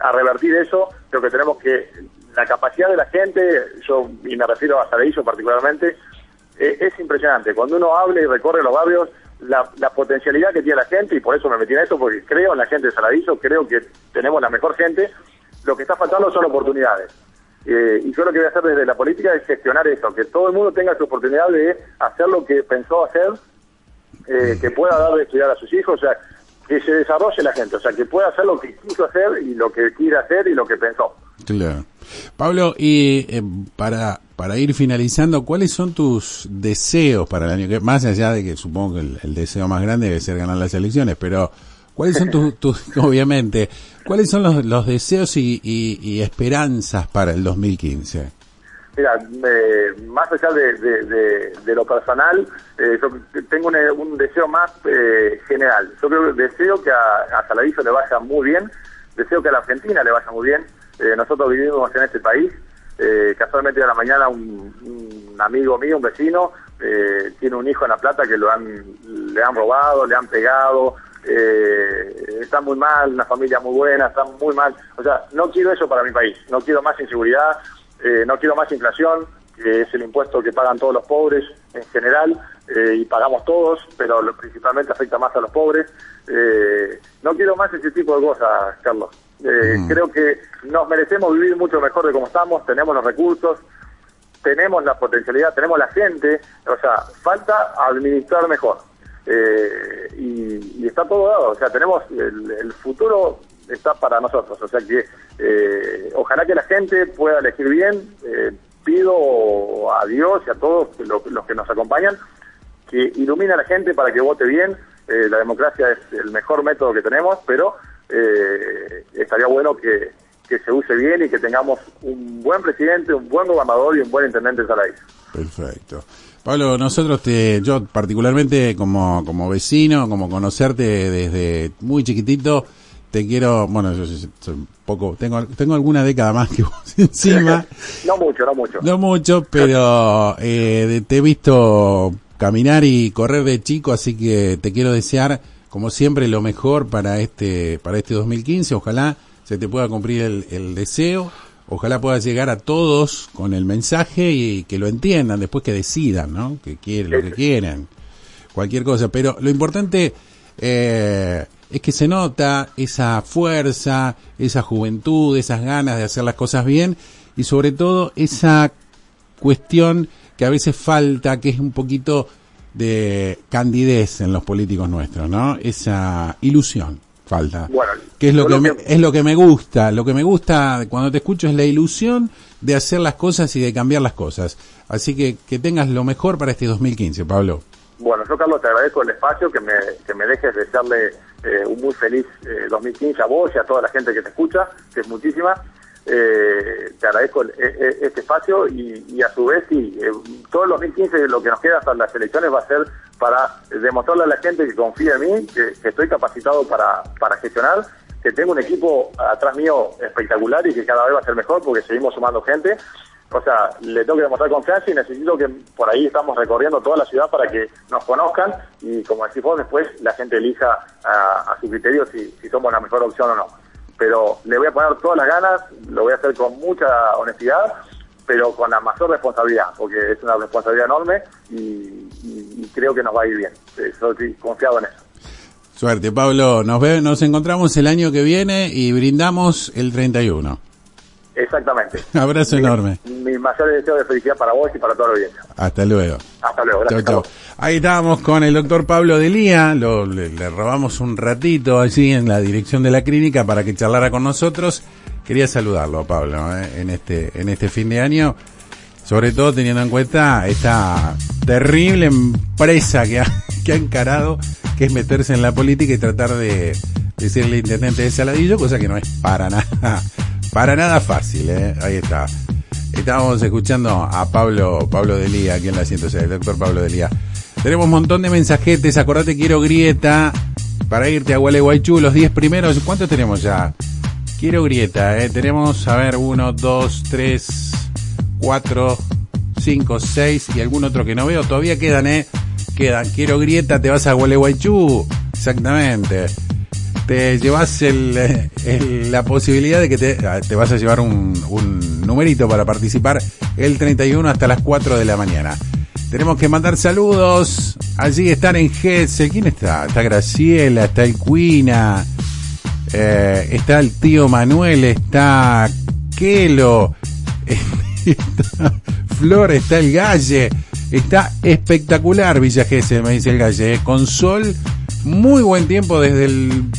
a revertir eso, creo que tenemos que, la capacidad de la gente, yo, y me refiero a Saladillo particularmente, eh, es impresionante. Cuando uno habla y recorre los barrios, la, potencialidad que tiene la gente, y por eso me metí en esto, porque creo en la gente de Saladillo, creo que tenemos la mejor gente, lo que está faltando son oportunidades. Eh, y yo lo que voy a hacer desde la política es gestionar eso, que todo el mundo tenga su oportunidad de hacer lo que pensó hacer, eh, que pueda dar de estudiar a sus hijos, o sea, que se desarrolle la gente, o sea, que pueda hacer lo que quiso hacer y lo que quiere hacer y lo que pensó. Claro. Pablo, y eh, para, para ir finalizando, ¿cuáles son tus deseos para el año que más allá de que supongo que el, deseo más grande debe ser ganar las elecciones, pero ¿cuáles son tus, obviamente, cuáles son los, los deseos y, esperanzas para el 2015? Mira, más allá de, lo personal, eh, yo tengo un, deseo más eh, general. Yo creo que deseo que a, a Saladillo le vaya muy bien, deseo que a la Argentina le vaya muy bien, eh, nosotros vivimos en este país. Eh, casualmente de la mañana un, amigo mío, un vecino, eh, tiene un hijo en La Plata que lo han, le han robado, le han pegado, eh, está muy mal, una familia muy buena, está muy mal. O sea, no quiero eso para mi país, no quiero más inseguridad, no quiero más inflación, que es el impuesto que pagan todos los pobres en general, y pagamos todos, pero lo, principalmente afecta más a los pobres. no quiero más ese tipo de cosas, Carlos. Eh, mm. Creo que nos merecemos vivir mucho mejor de como estamos, tenemos los recursos, tenemos la potencialidad, tenemos la gente, o sea, falta administrar mejor. Eh, y, está todo dado, o sea, tenemos el, futuro está para nosotros, o sea que eh, ojalá que la gente pueda elegir bien, pido a Dios y a todos los, que nos acompañan que ilumine a la gente para que vote bien, la democracia es el mejor método que tenemos, pero eh, estaría bueno que, se use bien y que tengamos un buen presidente, un buen gobernador y un buen intendente de Saladillo. Perfecto. Pablo, nosotros te, yo particularmente como, como vecino, como conocerte desde muy chiquitito, te quiero, bueno, yo soy poco, tengo, tengo alguna década más que vos encima. no mucho, no mucho. No mucho, pero eh, te he visto caminar y correr de chico, así que te quiero desear como siempre, lo mejor para este, para este 2015. Ojalá se te pueda cumplir el, deseo. Ojalá pueda llegar a todos con el mensaje y que lo entiendan, después que decidan, ¿no? Que quieren, lo que quieren. Cualquier cosa. Pero lo importante eh, es que se nota esa fuerza, esa juventud, esas ganas de hacer las cosas bien y sobre todo esa cuestión que a veces falta, que es un poquito de candidez en los políticos nuestros, ¿no? Esa ilusión falta. Bueno, que es lo que, es lo que me gusta, lo que me gusta cuando te escucho es la ilusión de hacer las cosas y de cambiar las cosas. Así que que tengas lo mejor para este 2015, Pablo. Bueno, yo Carlos te agradezco el espacio, que me, que me dejes desearle eh, un muy feliz 2015 eh, a vos y a toda la gente que te escucha, que es muchísima eh, te agradezco este espacio y, a su vez, sí, eh, todo el 2015 lo que nos queda hasta las elecciones va a ser para demostrarle a la gente que confía en mí, que, estoy capacitado para, para gestionar, que tengo un equipo atrás mío espectacular y que cada vez va a ser mejor porque seguimos sumando gente. O sea, le tengo que demostrar confianza y necesito que por ahí estamos recorriendo toda la ciudad para que nos conozcan y, como decís vos, después la gente elija a, su criterio si somos la mejor opción o no pero le voy a poner todas las ganas, lo voy a hacer con mucha honestidad, pero con la mayor responsabilidad, porque es una responsabilidad enorme y, creo que nos va a ir bien. Estoy confiado en eso. Suerte, Pablo. Nos, ve, nos encontramos el año que viene y brindamos el 31. Exactamente. Abrazo enorme. Mi mayor deseo de felicidad para vos y para toda la audiencia. Hasta luego. Hasta luego. Gracias. Ahí estábamos con el doctor Pablo Delía, lo, le, robamos un ratito allí en la dirección de la clínica para que charlara con nosotros. Quería saludarlo Pablo eh, en este en este fin de año, sobre todo teniendo en cuenta esta terrible empresa que ha, que ha encarado, que es meterse en la política y tratar de, de ser el intendente de Saladillo, cosa que no es para nada para nada fácil, ¿eh? Ahí está. Estábamos escuchando a Pablo, Pablo Delía, aquí en la 106, el doctor Pablo Delía. Tenemos un montón de mensajetes, acordate, quiero grieta para irte a Gualeguaychú, los 10 primeros. ¿Cuántos tenemos ya? Quiero grieta, ¿eh? Tenemos, a ver, 1, 2, 3, 4, 5, 6 y algún otro que no veo. Todavía quedan, ¿eh? Quedan. Quiero grieta, te vas a Gualeguaychú. Exactamente. Te llevas el, la posibilidad de que te, ah, te vas a llevar un, un numerito para participar el 31 hasta las 4 de la mañana. Tenemos que mandar saludos. Allí están en Gessel. ¿Quién está? Está Graciela, está el Cuina, eh, está el tío Manuel, está Kelo, está Flor, está el Galle. Está espectacular Villa Gesell, me dice el Galle. Eh, con sol, muy buen tiempo desde el,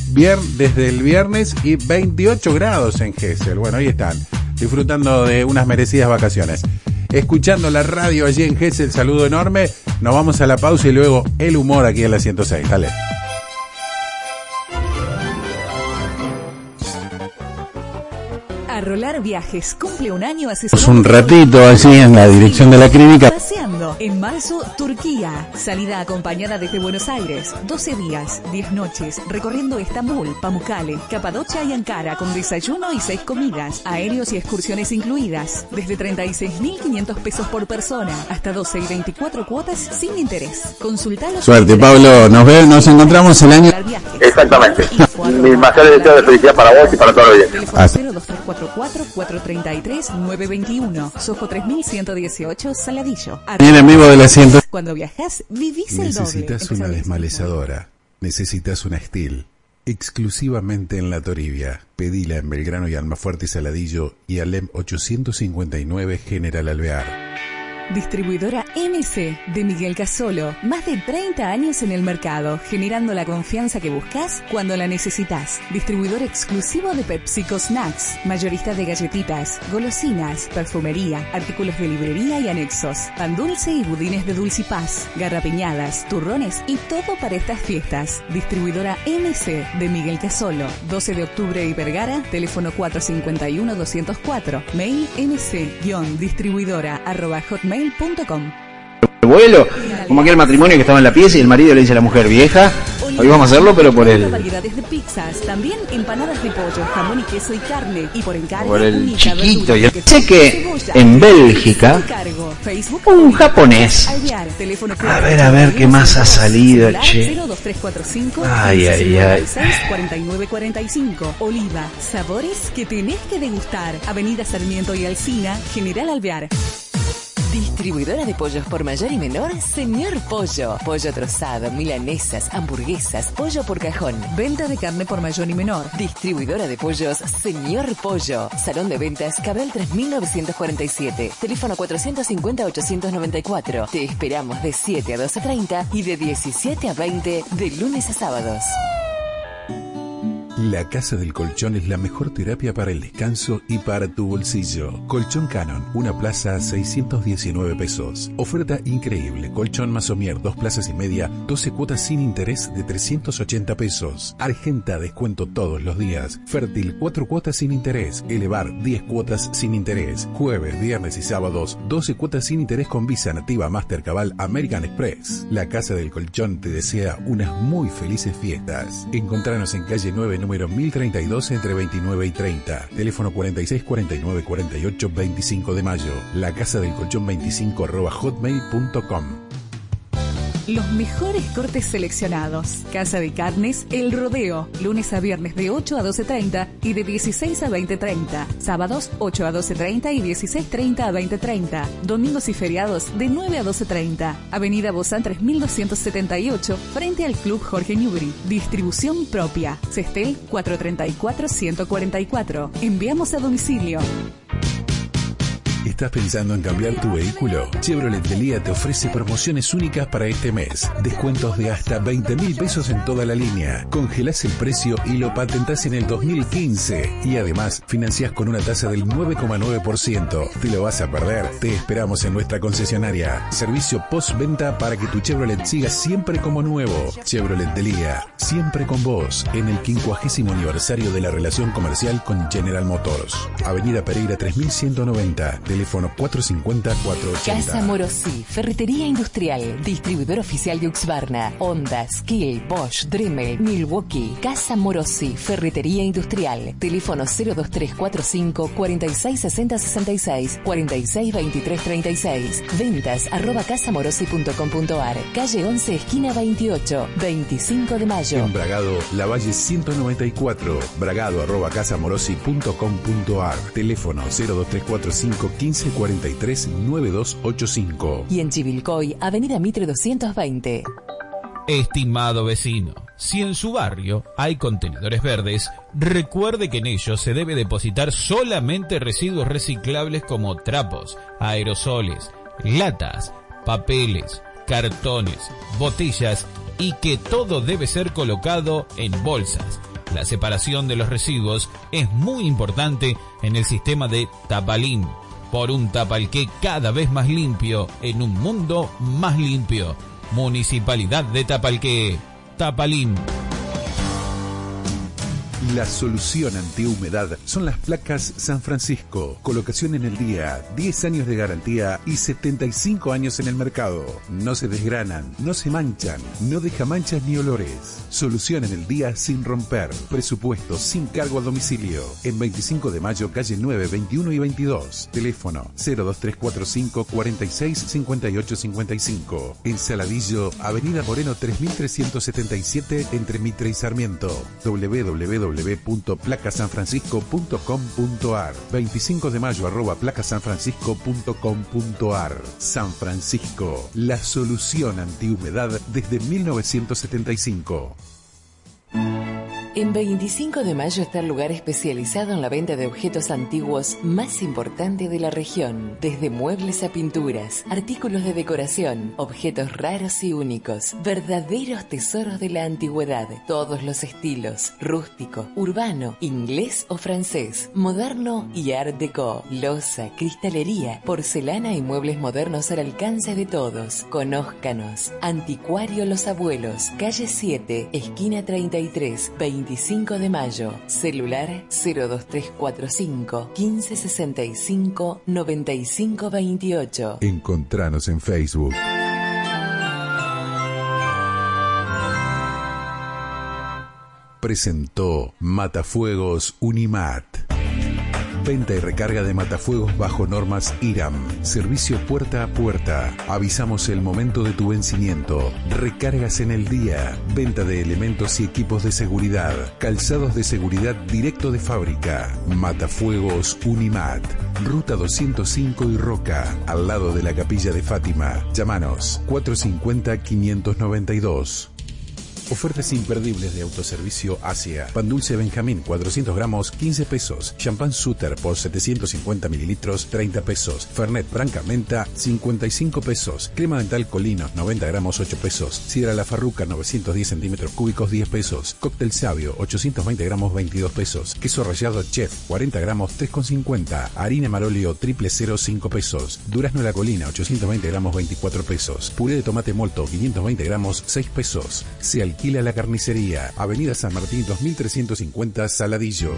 desde el viernes y 28 grados en Gesell. Bueno, ahí están, disfrutando de unas merecidas vacaciones escuchando la radio allí en el Saludo enorme. Nos vamos a la pausa y luego el humor aquí en la 106. Dale. Rolar Viajes cumple un año hace un ratito así en la dirección de la clínica. Paseando en marzo, Turquía. Salida acompañada desde Buenos Aires. 12 días, 10 noches, recorriendo Estambul, Pamukkale, Capadocia y Ankara con desayuno y 6 comidas, aéreos y excursiones incluidas. Desde 36.500 pesos por persona hasta 12 y 24 cuotas sin interés. Consultalo. Suerte, Pablo. Nos, ve, nos encontramos el año. Exactamente. Mi mayor deseo de felicidad para vos y para todos los días. 4-433-921. Sojo 3118, Saladillo. Viene en vivo de la ciento. Cuando viajas, vivís el Necesitas una desmalezadora. Necesitas una Steel. Exclusivamente en La Toribia. Pedila en Belgrano y Almafuerte Saladillo y Alem 859 General Alvear. Distribuidora MC de Miguel Casolo. Más de 30 años en el mercado, generando la confianza que buscas cuando la necesitas. Distribuidor exclusivo de PepsiCo Snacks. Mayorista de galletitas, golosinas, perfumería, artículos de librería y anexos. Pan dulce y budines de dulce paz. Garrapiñadas, turrones y todo para estas fiestas. Distribuidora MC de Miguel Casolo. 12 de octubre y Vergara. Teléfono 451-204. Mail mc-distribuidora hotmail vuelo, como aquel matrimonio que estaba en la pieza y el marido le dice a la mujer vieja, hoy vamos a hacerlo pero por el variedades de pizzas, también empanadas de pollo, jamón y queso y carne y por encargo por el chiquito. Yo sé que en Bélgica un japonés. A ver, a ver qué más ha salido, che. Ay, ay, ay. 4945 Oliva, sabores que tenés que degustar. Avenida Sarmiento y Alcina, General Alvear. Distribuidora de pollos por mayor y menor, Señor Pollo. Pollo trozado, milanesas, hamburguesas, pollo por cajón. Venta de carne por mayor y menor. Distribuidora de pollos, Señor Pollo. Salón de ventas, Cabral 3947. Teléfono 450-894. Te esperamos de 7 a 12.30 y de 17 a 20 de lunes a sábados. La Casa del Colchón es la mejor terapia para el descanso y para tu bolsillo. Colchón Canon, una plaza a 619 pesos. Oferta increíble. Colchón Masomier, dos plazas y media, 12 cuotas sin interés de 380 pesos. Argenta, descuento todos los días. Fértil, 4 cuotas sin interés. Elevar, 10 cuotas sin interés. Jueves, viernes y sábados, 12 cuotas sin interés con Visa Nativa Master Cabal American Express. La Casa del Colchón te desea unas muy felices fiestas. Encontranos en calle 9, número 1032 entre 29 y 30. Teléfono 46 49 48 25 de mayo. La casa del colchón 25 arroba hotmail.com. Los mejores cortes seleccionados. Casa de Carnes, El Rodeo. Lunes a viernes de 8 a 12.30 y de 16 a 20.30. Sábados 8 a 12.30 y 16.30 a 20.30. Domingos y feriados de 9 a 12.30. Avenida Bozán 3278, frente al Club Jorge Newbery. Distribución propia. Cestel 434-144. Enviamos a domicilio. ¿Estás pensando en cambiar tu vehículo? Chevrolet Delia te ofrece promociones únicas para este mes. Descuentos de hasta 20 mil pesos en toda la línea. Congelás el precio y lo patentás en el 2015. Y además, financiás con una tasa del 9,9%. ¿Te lo vas a perder? Te esperamos en nuestra concesionaria. Servicio postventa para que tu Chevrolet siga siempre como nuevo. Chevrolet Delia, siempre con vos, en el 50 aniversario de la relación comercial con General Motors. Avenida Pereira 3190, teléfono Teléfono 450-480. Casa Morosi, Ferretería Industrial, distribuidor oficial de Uxbarna, Honda, Skill, Bosch, Dremel, Milwaukee. Casa Morosi, Ferretería Industrial. Teléfono 02345 466066 462336. Ventas arroba casamorosi.com.ar. Calle 11, esquina 28, 25 de mayo. En Bragado, La Valle 194. Bragado arroba casamorosi.com.ar. Teléfono 02345 1543 9285. Y en Chivilcoy, Avenida Mitre 220. Estimado vecino, si en su barrio hay contenedores verdes, recuerde que en ellos se debe depositar solamente residuos reciclables como trapos, aerosoles, latas, papeles, cartones, botellas y que todo debe ser colocado en bolsas. La separación de los residuos es muy importante en el sistema de Tapalín, por un Tapalqué cada vez más limpio en un mundo más limpio. Municipalidad de Tapalqué. Tapalín. La solución antihumedad son las placas San Francisco. Colocación en el día, 10 años de garantía y 75 años en el mercado. No se desgranan, no se manchan, no deja manchas ni olores. Solución en el día sin romper. Presupuesto sin cargo a domicilio. En 25 de mayo, calle 9, 21 y 22. Teléfono 02345 46 58 55. En Saladillo, Avenida Moreno 3377 entre Mitre y Sarmiento. www www.placasanfrancisco.com.ar 25 de mayo arroba placasanfrancisco.com.ar San Francisco, la solución antihumedad desde 1975. En 25 de mayo está el lugar especializado en la venta de objetos antiguos más importante de la región, desde muebles a pinturas, artículos de decoración, objetos raros y únicos, verdaderos tesoros de la antigüedad, todos los estilos, rústico, urbano, inglés o francés, moderno y art deco, loza, cristalería, porcelana y muebles modernos al alcance de todos. Conózcanos. Anticuario Los Abuelos, calle 7, esquina 33, 25 de mayo. Celular 02345 1565 9528. Encontranos en Facebook. Presentó Matafuegos Unimat. Venta y recarga de matafuegos bajo normas IRAM. Servicio puerta a puerta. Avisamos el momento de tu vencimiento. Recargas en el día. Venta de elementos y equipos de seguridad. Calzados de seguridad directo de fábrica. Matafuegos Unimat. Ruta 205 y Roca. Al lado de la capilla de Fátima. Llámanos 450 592. Ofertas imperdibles de autoservicio Asia. Pan dulce Benjamín, 400 gramos, 15 pesos. Champán Suter por 750 mililitros, 30 pesos. Fernet Branca Menta, 55 pesos. Crema dental Colinos, 90 gramos, 8 pesos. Sidra La Farruca, 910 centímetros cúbicos, 10 pesos. Cóctel Sabio, 820 gramos, 22 pesos. Queso rallado Chef, 40 gramos, 3,50. Harina Marolio, triple 0, 5 pesos. Durazno La Colina, 820 gramos, 24 pesos. Puré de tomate molto, 520 gramos, 6 pesos. Se alquila la carnicería. Avenida San Martín 2350 Saladillo.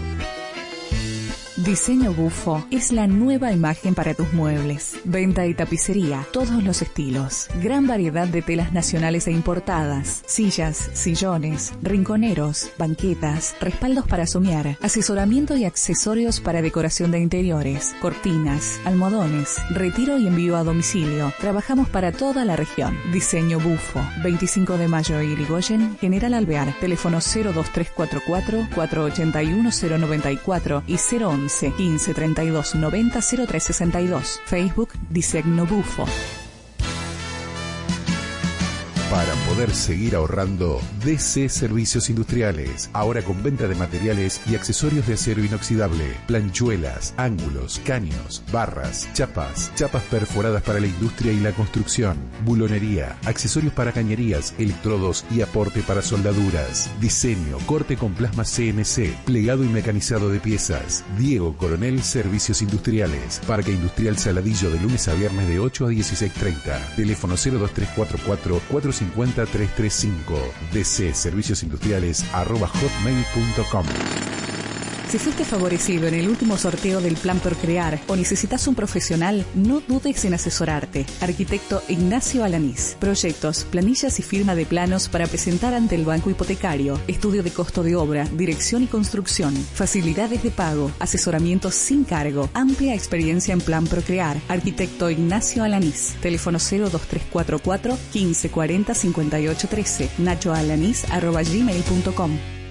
Diseño Bufo es la nueva imagen para tus muebles. Venta y tapicería, todos los estilos. Gran variedad de telas nacionales e importadas. Sillas, sillones, rinconeros, banquetas, respaldos para somear, asesoramiento y accesorios para decoración de interiores, cortinas, almohadones, retiro y envío a domicilio. Trabajamos para toda la región. Diseño Bufo. 25 de mayo Irigoyen, General Alvear. Teléfono 02344 481 094 y 011 15 32 90 0362. Facebook Diseño Bufo. Para seguir ahorrando, DC Servicios Industriales. Ahora con venta de materiales y accesorios de acero inoxidable, planchuelas, ángulos, caños, barras, chapas, chapas perforadas para la industria y la construcción, bulonería, accesorios para cañerías, electrodos y aporte para soldaduras. Diseño, corte con plasma CNC, plegado y mecanizado de piezas. Diego Coronel Servicios Industriales. Parque Industrial Saladillo de lunes a viernes de 8 a 16.30. Teléfono 02344 450 335 DC Servicios Industriales arroba hotmail.com Si fuiste favorecido en el último sorteo del Plan Procrear o necesitas un profesional, no dudes en asesorarte. Arquitecto Ignacio Alanís. Proyectos, planillas y firma de planos para presentar ante el banco hipotecario. Estudio de costo de obra, dirección y construcción. Facilidades de pago, asesoramiento sin cargo. Amplia experiencia en Plan Procrear. Arquitecto Ignacio Alanís. Teléfono 02344 1540 5813. nachoalanís.gmail.com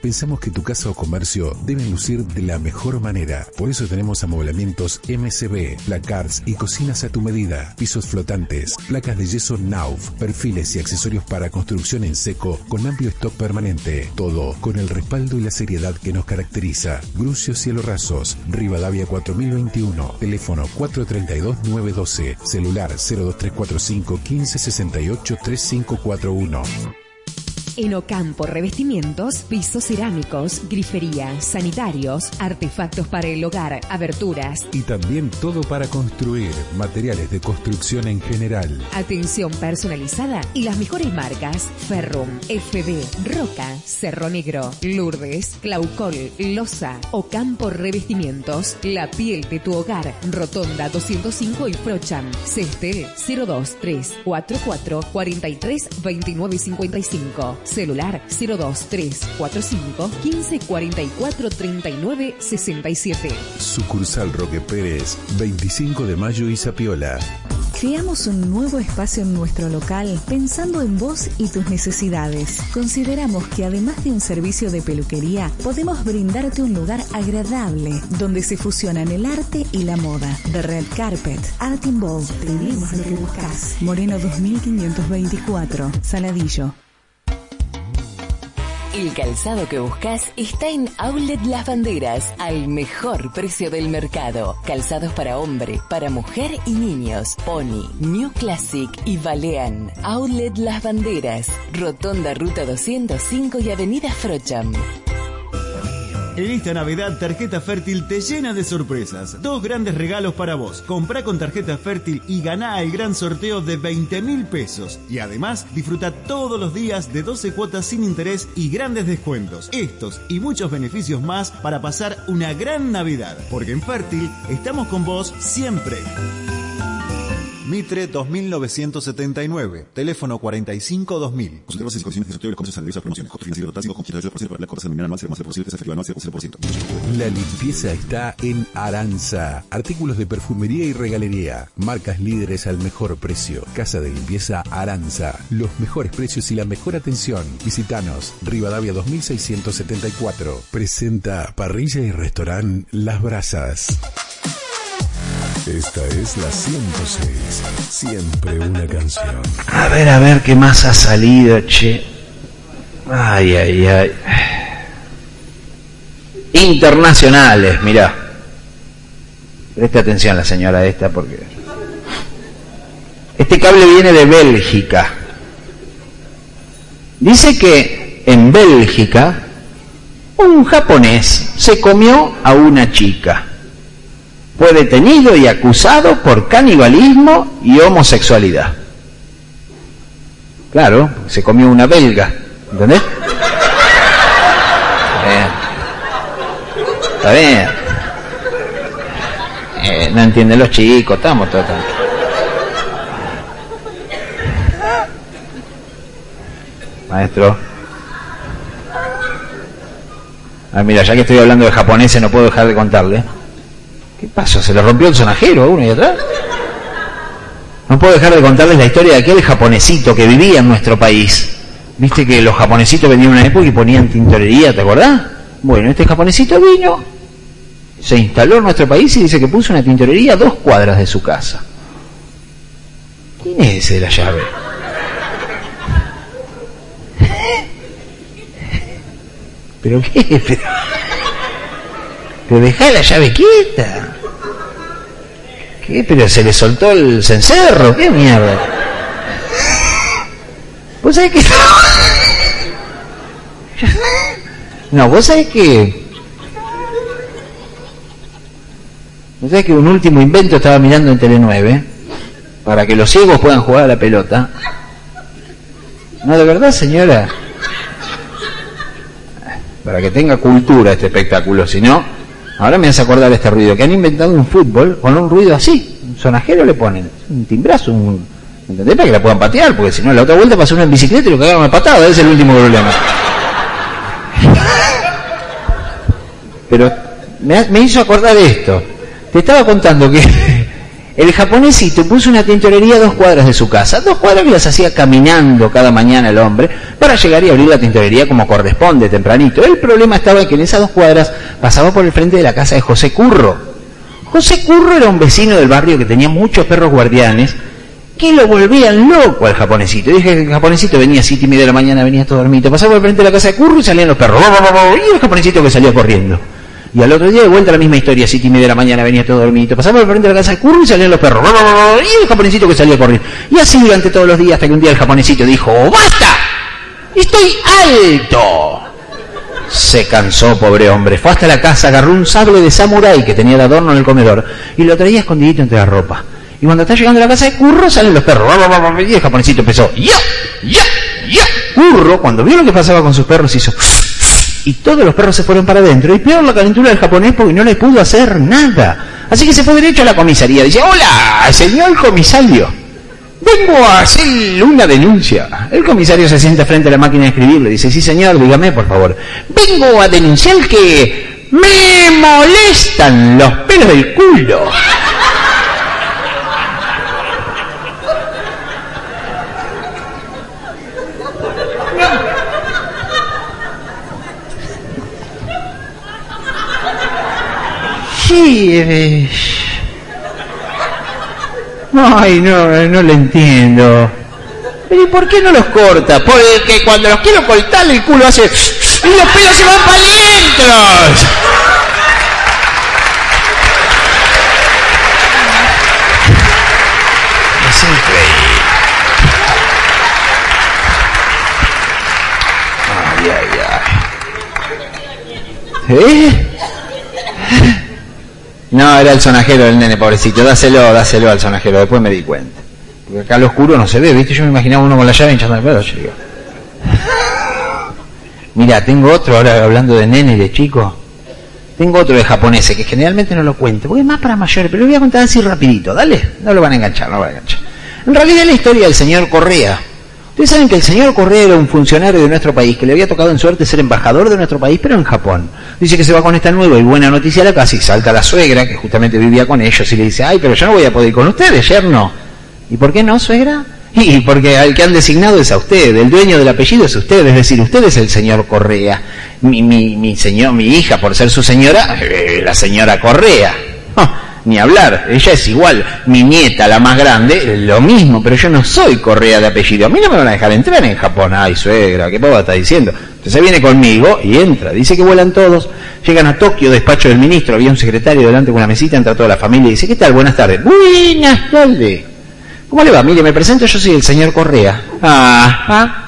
Pensamos que tu casa o comercio deben lucir de la mejor manera. Por eso tenemos amoblamientos MCB, placards y cocinas a tu medida, pisos flotantes, placas de yeso Nauf, perfiles y accesorios para construcción en seco con amplio stock permanente. Todo con el respaldo y la seriedad que nos caracteriza. Grucio Cielo Rasos, Rivadavia 4021, teléfono 432-912, celular 02345 1568 3541. En Ocampo Revestimientos, pisos cerámicos, grifería, sanitarios, artefactos para el hogar, aberturas. Y también todo para construir, materiales de construcción en general. Atención personalizada y las mejores marcas: Ferrum, FB, Roca, Cerro Negro, Lourdes, Claucol, Loza, Ocampo Revestimientos, la piel de tu hogar, Rotonda 205 y Procham, Cestel 02344 43 29 55. Celular 02345 1544 39 67. Sucursal Roque Pérez, 25 de mayo y Zapiola. Creamos un nuevo espacio en nuestro local pensando en vos y tus necesidades. Consideramos que además de un servicio de peluquería, podemos brindarte un lugar agradable donde se fusionan el arte y la moda. The Red Carpet, Art Involved, tenemos lo que buscas. Moreno 2524, Saladillo. El calzado que buscas está en Outlet Las Banderas, al mejor precio del mercado. Calzados para hombre, para mujer y niños. Pony, New Classic y Balean. Outlet Las Banderas, Rotonda Ruta 205 y Avenida Frocham. En esta Navidad, Tarjeta Fértil te llena de sorpresas. Dos grandes regalos para vos. Comprá con Tarjeta Fértil y ganá el gran sorteo de 20 mil pesos. Y además, disfruta todos los días de 12 cuotas sin interés y grandes descuentos. Estos y muchos beneficios más para pasar una gran Navidad. Porque en Fértil estamos con vos siempre. Mitre 2979, teléfono 45 2000. Consulta bases y condiciones de sorteo y los de promociones. Costo financiero total 5,88% para la cuota semanal anual 0,0%, tasa efectiva anual 0,0%. La limpieza está en Aranza. Artículos de perfumería y regalería. Marcas líderes al mejor precio. Casa de limpieza Aranza. Los mejores precios y la mejor atención. Visitanos. Rivadavia 2674. Presenta Parrilla y Restaurante Las Brasas. Esta es la 106. Siempre una canción. A ver, a ver qué más ha salido, che. Ay, ay, ay. Internacionales, mirá. Preste atención la señora esta porque... Este cable viene de Bélgica. Dice que en Bélgica un japonés se comió a una chica fue detenido y acusado por canibalismo y homosexualidad. Claro, se comió una belga, ¿entendés? Está bien. Eh, no entienden los chicos, estamos todos Maestro, Ah, mira, ya que estoy hablando de japoneses no puedo dejar de contarle. ¿Qué pasó? ¿Se le rompió el sonajero a uno y atrás? No puedo dejar de contarles la historia de aquel japonesito que vivía en nuestro país. Viste que los japonesitos venían una época y ponían tintorería, ¿te acordás? Bueno, este japonesito vino, se instaló en nuestro país y dice que puso una tintorería a dos cuadras de su casa. ¿Quién es ese de la llave? ¿Pero qué? Pero, pero dejá la llave quieta. ¿Qué? ¿Pero se le soltó el cencerro? ¿Qué mierda? ¿Vos sabés que.? No, vos sabés que. Vos sabés que un último invento estaba mirando en Tele 9 para que los ciegos puedan jugar a la pelota. No, de verdad, señora. Para que tenga cultura este espectáculo, si no, ahora me hace acordar este ruido, que han inventado un fútbol con un ruido así, un sonajero le ponen, un timbrazo, un, ¿entendés? Para que la puedan patear, porque si no, la otra vuelta pasa una en bicicleta y lo cagaron a patada, ese es el último problema. Pero me, me hizo acordar esto. Te estaba contando que el japonesito puso una tintorería a dos cuadras de su casa, dos cuadras que las hacía caminando cada mañana el hombre para llegar y abrir la tintorería como corresponde, tempranito. El problema estaba en que en esas dos cuadras pasaba por el frente de la casa de José Curro. José Curro era un vecino del barrio que tenía muchos perros guardianes que lo volvían loco al japonesito. Dije que el japonesito venía a siete y media de la mañana, venía todo dormido, pasaba por el frente de la casa de Curro y salían los perros. Y el japonesito que salía corriendo. Y al otro día de vuelta la misma historia, siete y media de la mañana venía todo dormido. Pasaba por frente de la casa de Curro y salían los perros. Y el japonesito que salía correr. Y así durante todos los días hasta que un día el japonesito dijo, ¡Basta! ¡Estoy alto! Se cansó, pobre hombre. Fue hasta la casa, agarró un sable de samurái que tenía de adorno en el comedor y lo traía escondidito entre la ropa. Y cuando está llegando a la casa de Curro salen los perros. Y el japonesito empezó, ¡Ya! ¡Ya! ¡Ya! Curro, cuando vio lo que pasaba con sus perros, hizo y todos los perros se fueron para adentro. Y peor la calentura del japonés porque no le pudo hacer nada. Así que se fue derecho a la comisaría. Dice, hola, señor comisario. Vengo a hacer una denuncia. El comisario se sienta frente a la máquina de escribir. Le dice, sí señor, dígame por favor. Vengo a denunciar que me molestan los pelos del culo. Sí, Ay, no, no lo entiendo. Pero ¿y por qué no los corta? Porque cuando los quiero cortar el culo hace... ¡Y los pelos se van para adentro! Es increíble. Ay, ay, ay. ¿Eh? No, era el sonajero del nene, pobrecito. Dáselo, dáselo al sonajero, después me di cuenta. Porque acá al oscuro no se ve, ¿viste? Yo me imaginaba uno con la llave hinchando el pelo, chico. Mira, tengo otro, ahora hablando de nene y de chico. Tengo otro de japonés, que generalmente no lo cuento, porque es más para mayores, pero lo voy a contar así rapidito, dale. No lo van a enganchar, no lo van a enganchar. En realidad la historia del señor Correa, Ustedes saben que el señor Correa era un funcionario de nuestro país, que le había tocado en suerte ser embajador de nuestro país, pero en Japón. Dice que se va con esta nueva y buena noticia a la casa y salta la suegra, que justamente vivía con ellos, y le dice, ay, pero yo no voy a poder ir con ustedes, yerno. ¿Y por qué no, suegra? Y porque al que han designado es a usted, el dueño del apellido es usted, es decir, usted es el señor Correa. Mi, mi, mi señor, mi hija, por ser su señora, la señora Correa. Ah, ni hablar, ella es igual, mi nieta, la más grande, lo mismo, pero yo no soy Correa de apellido, a mí no me van a dejar entrar en Japón, ay suegra, qué pava está diciendo. Entonces viene conmigo y entra, dice que vuelan todos, llegan a Tokio, despacho del ministro, había un secretario delante con una mesita, entra toda la familia y dice, ¿qué tal? Buenas tardes. Buenas tardes. ¿Cómo le va? Mire, me presento, yo soy el señor Correa. Ajá.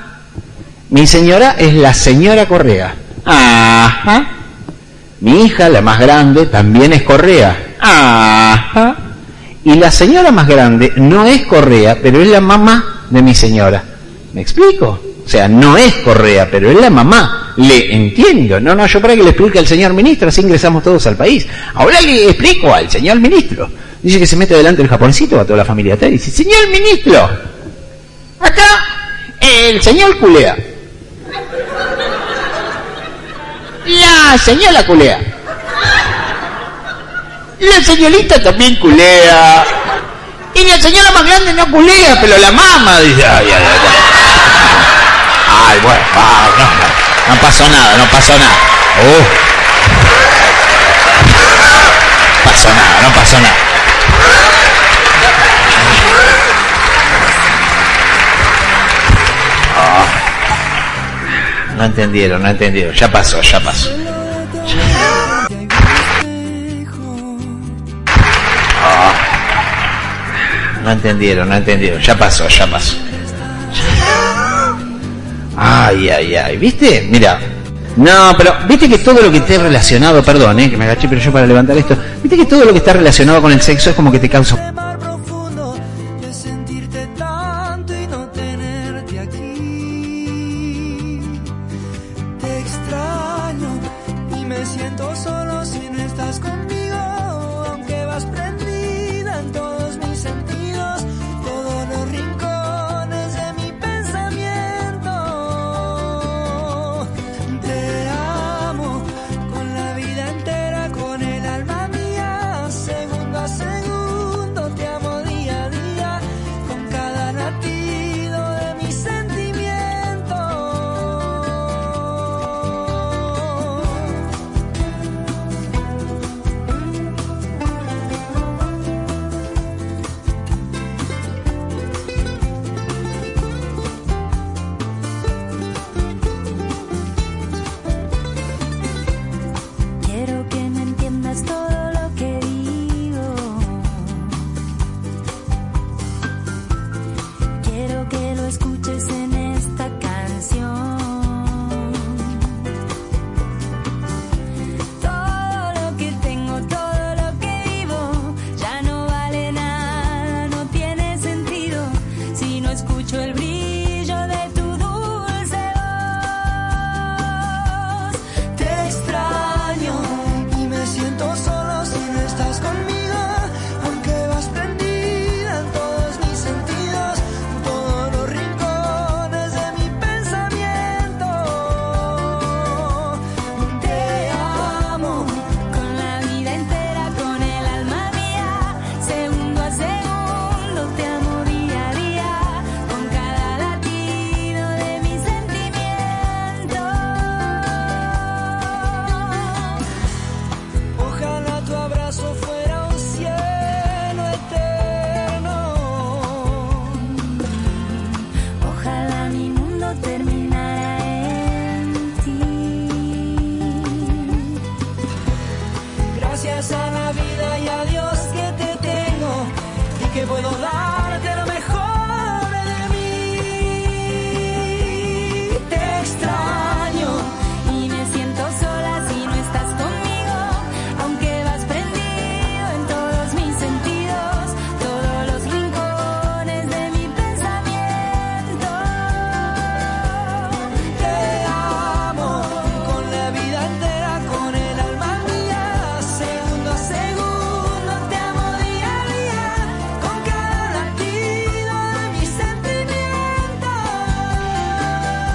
Mi señora es la señora Correa. Ajá. Mi hija, la más grande, también es Correa. Ajá. Y la señora más grande no es Correa, pero es la mamá de mi señora. ¿Me explico? O sea, no es Correa, pero es la mamá. Le entiendo. No, no, yo para que le explique al señor ministro, así ingresamos todos al país. Ahora le explico al señor ministro. Dice que se mete delante el japonesito, a toda la familia atrás, dice, señor ministro, acá el señor culea. La señora culea. La señorita también culea. Y la señora más grande no culea, pero la mamá dice, ay, ay, ay. Ay, bueno, ah, no, no, no pasó nada, no pasó nada. Oh. Pasó nada, no pasó nada. Ah. No entendieron, no entendieron. Ya pasó, ya pasó. No entendieron, no entendieron. Ya pasó, ya pasó. Ay, ay, ay. ¿Viste? Mira. No, pero viste que todo lo que esté relacionado, perdón, eh, que me agaché, pero yo para levantar esto, viste que todo lo que está relacionado con el sexo es como que te causa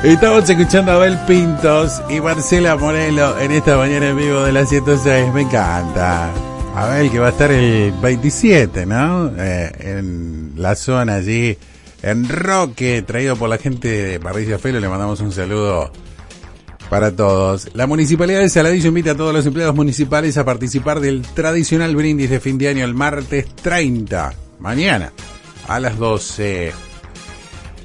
Estamos escuchando a Abel Pintos y Marcela Morelo en esta mañana en vivo de la 106. Me encanta. Abel que va a estar el 27, ¿no? Eh, en la zona allí, en Roque, traído por la gente de Parrilla Felo. Le mandamos un saludo para todos. La Municipalidad de Saladillo invita a todos los empleados municipales a participar del tradicional brindis de fin de año el martes 30, mañana, a las 12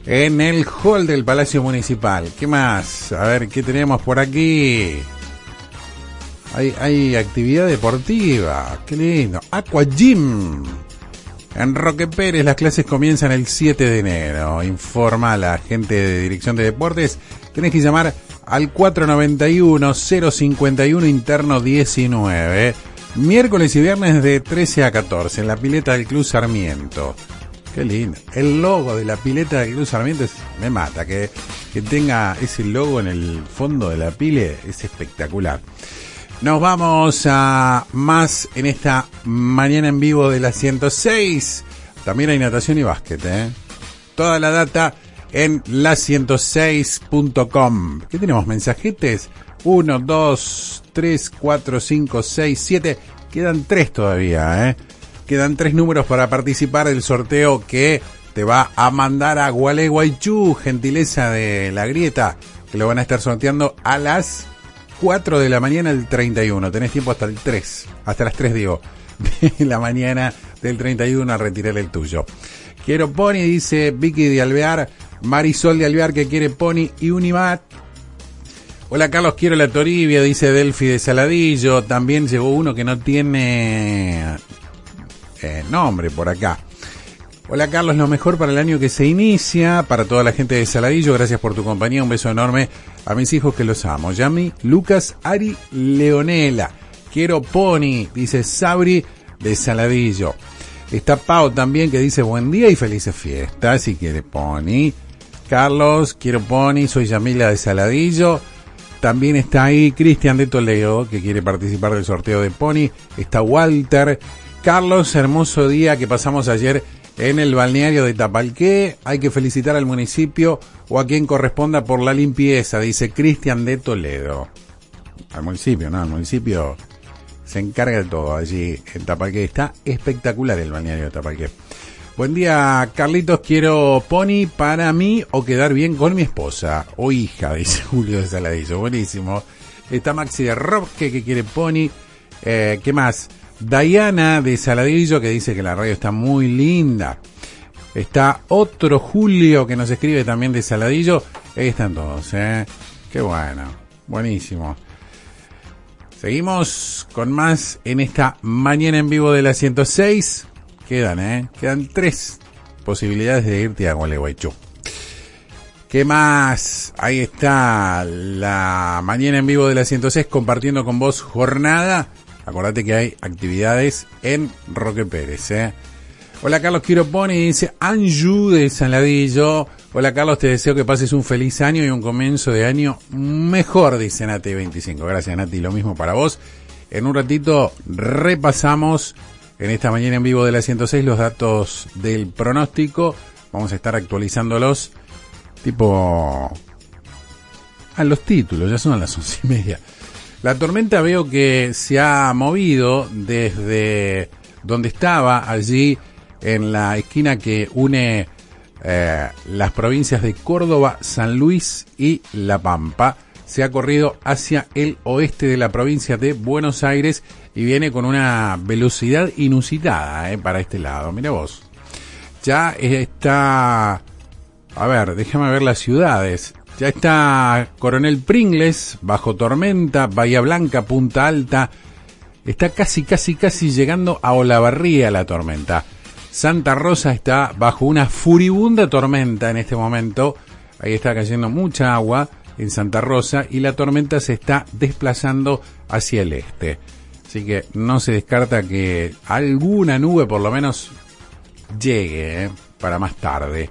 en el hall del Palacio Municipal. ¿Qué más? A ver, ¿qué tenemos por aquí? Hay, actividad deportiva. Qué lindo. Aqua Gym. En Roque Pérez las clases comienzan el 7 de enero. Informa a la gente de Dirección de Deportes. Tenés que llamar al 491-051 interno 19. Miércoles y viernes de 13 a 14 en la pileta del Club Sarmiento. Qué lindo. El logo de la pileta del Club Sarmiento es- me mata. Que, que tenga ese logo en el fondo de la pile es espectacular. Nos vamos a más en esta mañana en vivo de la 106. También hay natación y básquet, ¿eh? Toda la data en la106.com. ¿Qué tenemos? ¿Mensajetes? 1, 2, 3, 4, 5, 6, 7. Quedan tres todavía, ¿eh? Quedan tres números para participar del sorteo que te va a mandar a Gualeguaychú, gentileza de la grieta, que lo van a estar sorteando a las 4 de la mañana del 31. Tenés tiempo hasta el 3, hasta las 3 digo, de la mañana del 31 a retirar el tuyo. Quiero Pony, dice Vicky de Alvear, Marisol de Alvear que quiere Pony y Unimat. Hola Carlos, quiero la Toribia, dice Delphi de Saladillo. También llegó uno que no tiene eh, nombre por acá. Hola Carlos, lo mejor para el año que se inicia, para toda la gente de Saladillo, gracias por tu compañía, un beso enorme a mis hijos que los amo. Yami, Lucas, Ari, Leonela. Quiero Pony, dice Sabri de Saladillo. Está Pau también que dice buen día y felices fiestas si quiere Pony. Carlos, quiero Pony, soy Yamila de Saladillo. También está ahí Cristian de Toledo que quiere participar del sorteo de Pony. Está Walter. Carlos, hermoso día que pasamos ayer en el balneario de Tapalqué. Hay que felicitar al municipio o a quien corresponda por la limpieza, dice Cristian de Toledo. Al municipio, ¿no? Al municipio se encarga de todo allí en Tapalqué. Está espectacular el balneario de Tapalqué. Buen día, Carlitos. Quiero pony para mí o quedar bien con mi esposa o hija, dice Julio de Saladillo. Buenísimo. Está Maxi de Robke que quiere pony. Eh, ¿Qué más? Diana de Saladillo que dice que la radio está muy linda. Está otro Julio que nos escribe también de Saladillo. Ahí están todos, ¿eh? Qué bueno. Buenísimo. Seguimos con más en esta mañana en vivo de la 106. Quedan, ¿eh? Quedan tres posibilidades de irte a Gualeguaychú. ¿Qué más? Ahí está la mañana en vivo de la 106 compartiendo con vos jornada Acordate que hay actividades en Roque Pérez. ¿eh? Hola Carlos Quiero Pony, dice Anju de Saladillo. Hola Carlos, te deseo que pases un feliz año y un comienzo de año mejor, dice Nati 25. Gracias Nati, lo mismo para vos. En un ratito repasamos en esta mañana en vivo de la 106 los datos del pronóstico. Vamos a estar actualizándolos tipo a los títulos, ya son las once y media. La tormenta veo que se ha movido desde donde estaba allí en la esquina que une eh, las provincias de Córdoba, San Luis y La Pampa. Se ha corrido hacia el oeste de la provincia de Buenos Aires y viene con una velocidad inusitada eh, para este lado. Mira vos. Ya está... A ver, déjame ver las ciudades. Ya está Coronel Pringles, bajo tormenta, Bahía Blanca, Punta Alta. Está casi, casi, casi llegando a Olavarría la tormenta. Santa Rosa está bajo una furibunda tormenta en este momento. Ahí está cayendo mucha agua en Santa Rosa y la tormenta se está desplazando hacia el este. Así que no se descarta que alguna nube por lo menos llegue ¿eh? para más tarde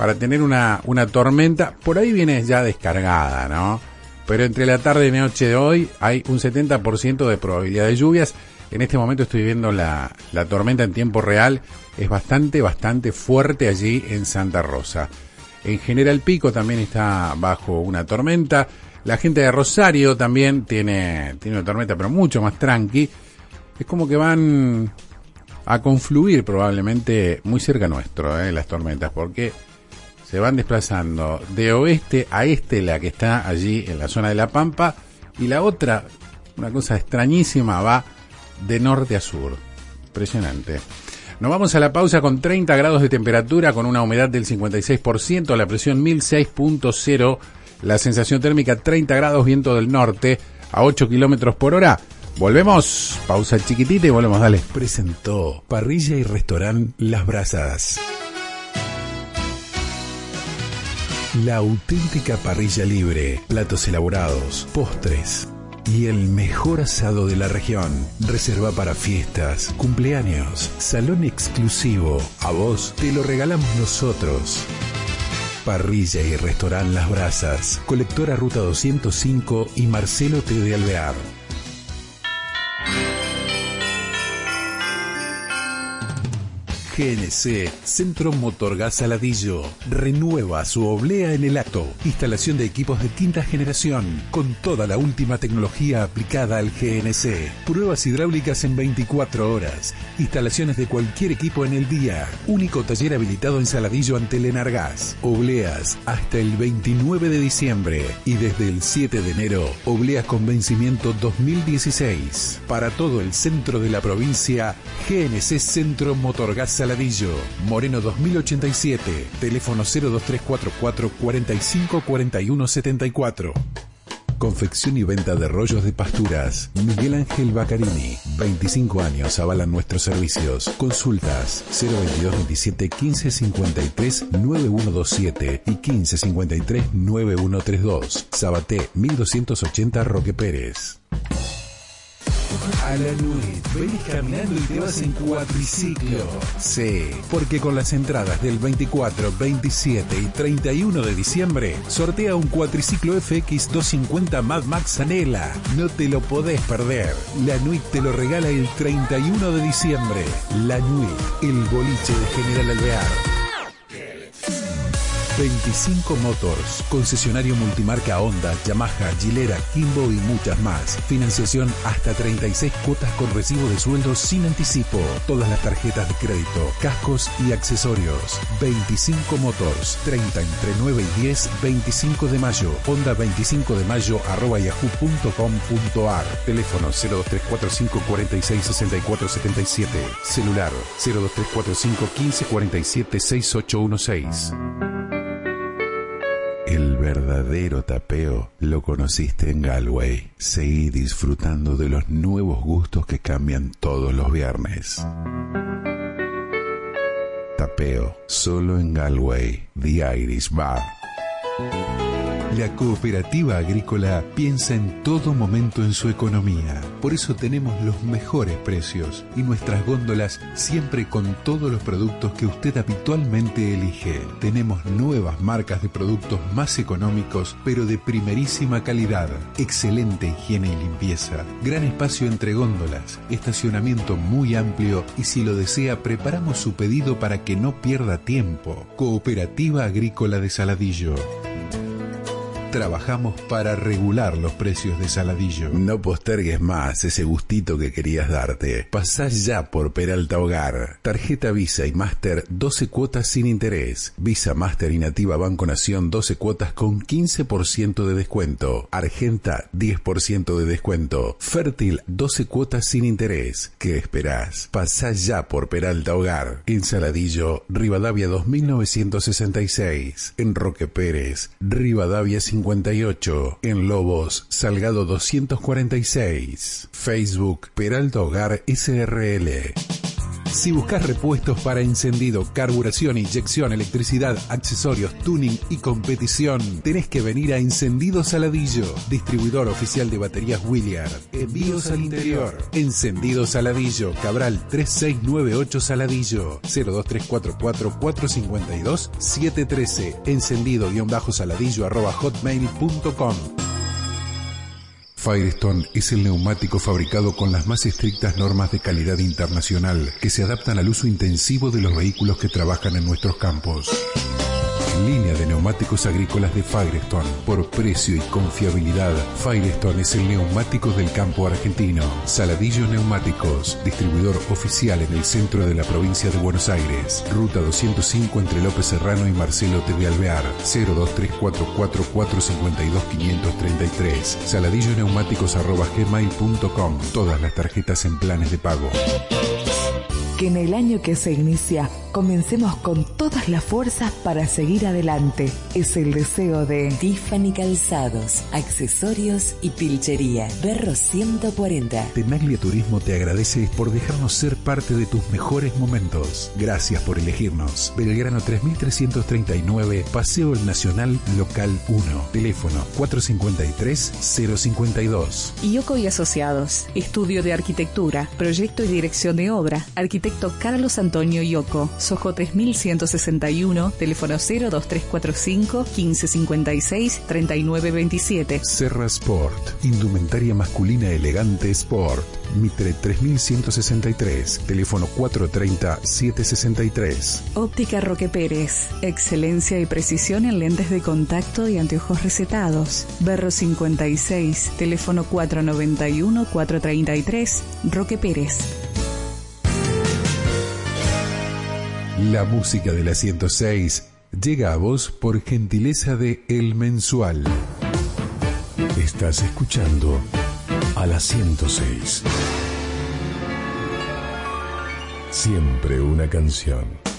para tener una, una tormenta. Por ahí viene ya descargada, ¿no? Pero entre la tarde y noche de hoy hay un 70% de probabilidad de lluvias. En este momento estoy viendo la, la tormenta en tiempo real. Es bastante, bastante fuerte allí en Santa Rosa. En General Pico también está bajo una tormenta. La gente de Rosario también tiene, tiene una tormenta, pero mucho más tranqui. Es como que van a confluir probablemente muy cerca nuestro, ¿eh? las tormentas, porque se van desplazando de oeste a este, la que está allí en la zona de La Pampa, y la otra, una cosa extrañísima, va de norte a sur. Impresionante. Nos vamos a la pausa con 30 grados de temperatura, con una humedad del 56%, la presión 1006.0, la sensación térmica 30 grados, viento del norte a 8 kilómetros por hora. Volvemos, pausa chiquitita y volvemos, dale. Presentó Parrilla y Restaurante Las Brazadas. La auténtica parrilla libre, platos elaborados, postres y el mejor asado de la región. Reserva para fiestas, cumpleaños, salón exclusivo. A vos te lo regalamos nosotros. Parrilla y Restaurante Las Brasas, Colectora Ruta 205 y Marcelo T. de Alvear. GNC Centro Motorgas Saladillo renueva su oblea en el acto. Instalación de equipos de quinta generación con toda la última tecnología aplicada al GNC. Pruebas hidráulicas en 24 horas. Instalaciones de cualquier equipo en el día. Único taller habilitado en Saladillo ante Lenargas. Obleas hasta el 29 de diciembre y desde el 7 de enero, obleas con vencimiento 2016. Para todo el centro de la provincia, GNC Centro Motorgas Saladillo, Moreno 2087, teléfono 02344 45 41 74. Confección y venta de rollos de pasturas. Miguel Ángel Bacarini. 25 años avalan nuestros servicios. Consultas 022 27 15 53 9127 y 15 53 9132. Sabaté 1280 Roque Pérez. A la Nuit, venís caminando y te vas en cuatriciclo. Sí, porque con las entradas del 24, 27 y 31 de diciembre, sortea un cuatriciclo FX 250 Mad Max Anela. No te lo podés perder. La Nuit te lo regala el 31 de diciembre. La Nuit, el boliche de General Alvear. 25 Motors, concesionario multimarca Honda, Yamaha, Gilera, Kimbo y muchas más. Financiación hasta 36 cuotas con recibo de sueldo sin anticipo. Todas las tarjetas de crédito, cascos y accesorios. 25 Motors, 30 entre 9 y 10, 25 de mayo. Honda 25 de mayo arroba yahoo.com.ar. Teléfono 02345 46 64 77. Celular 02345 15 47 6816. Verdadero tapeo lo conociste en Galway. Seguí disfrutando de los nuevos gustos que cambian todos los viernes. Tapeo, solo en Galway, The Irish Bar. La cooperativa agrícola piensa en todo momento en su economía. Por eso tenemos los mejores precios y nuestras góndolas siempre con todos los productos que usted habitualmente elige. Tenemos nuevas marcas de productos más económicos pero de primerísima calidad. Excelente higiene y limpieza. Gran espacio entre góndolas. Estacionamiento muy amplio y si lo desea preparamos su pedido para que no pierda tiempo. Cooperativa Agrícola de Saladillo. Trabajamos para regular los precios de Saladillo. No postergues más ese gustito que querías darte. Pasás ya por Peralta Hogar. Tarjeta Visa y Master 12 cuotas sin interés. Visa Master y Nativa Banco Nación 12 cuotas con 15% de descuento. Argenta 10% de descuento. Fértil 12 cuotas sin interés. ¿Qué esperás? Pasás ya por Peralta Hogar. En Saladillo, Rivadavia 2966. En Roque Pérez, Rivadavia 58. En Lobos, Salgado 246. Facebook, Peralta Hogar SRL. Si buscas repuestos para encendido, carburación, inyección, electricidad, accesorios, tuning y competición, tenés que venir a Encendido Saladillo, distribuidor oficial de baterías Williard. Envíos al interior. Encendido Saladillo, Cabral 3698 Saladillo, 02344 452 713. Encendido-saladillo arroba hotmail.com. Firestone es el neumático fabricado con las más estrictas normas de calidad internacional que se adaptan al uso intensivo de los vehículos que trabajan en nuestros campos. Línea de neumáticos agrícolas de Firestone. Por precio y confiabilidad, Firestone es el neumático del campo argentino. Saladillo Neumáticos, distribuidor oficial en el centro de la provincia de Buenos Aires. Ruta 205 entre López Serrano y Marcelo T. de Alvear. 02344 452 533. Saladilloneumáticos.gmail.com. Todas las tarjetas en planes de pago. Que en el año que se inicia comencemos con todas las fuerzas para seguir adelante. Es el deseo de Tiffany Calzados, accesorios y pilchería. Berro 140. Tenaglia Turismo te agradece por dejarnos ser parte de tus mejores momentos. Gracias por elegirnos. Belgrano 3339, Paseo El Nacional Local 1. Teléfono 453-052. Ioco y Asociados. Estudio de arquitectura, proyecto y dirección de obra, arquitecto Arquitecto Carlos Antonio Yoko, Sojo 3161, teléfono 02345 1556 3927. Serra Sport, indumentaria masculina elegante Sport. Mitre 3163, teléfono 430-763. Óptica Roque Pérez, excelencia y precisión en lentes de contacto y anteojos recetados. Berro 56, teléfono 491-433, Roque Pérez. La música de la 106 llega a vos por gentileza de El Mensual. Estás escuchando a la 106. Siempre una canción.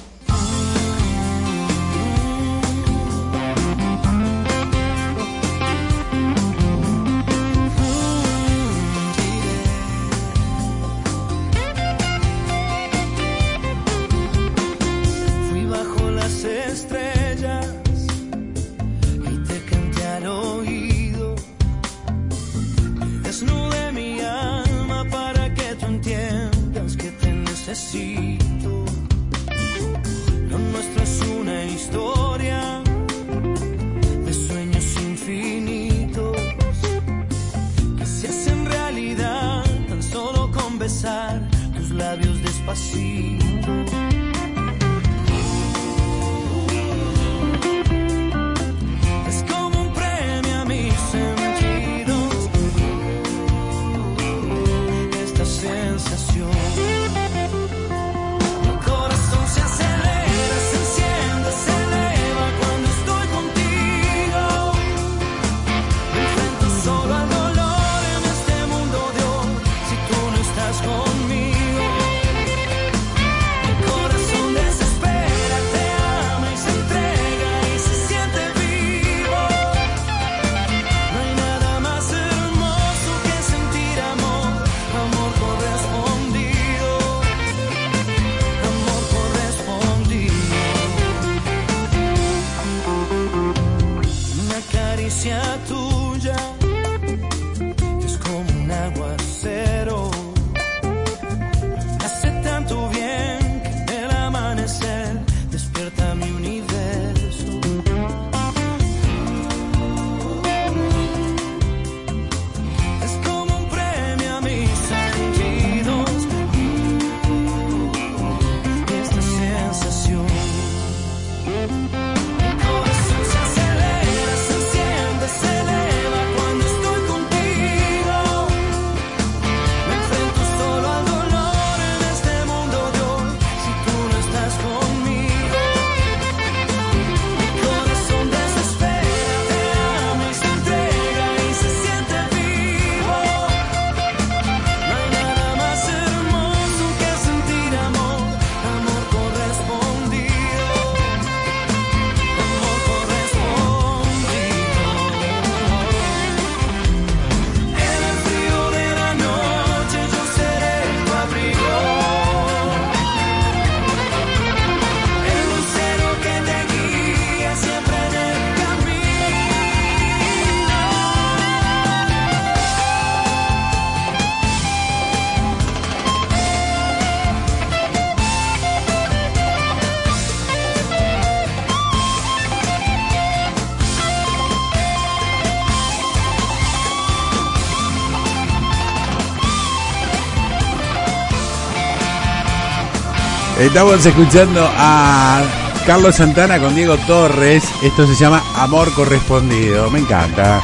Estamos escuchando a Carlos Santana con Diego Torres. Esto se llama Amor Correspondido. Me encanta.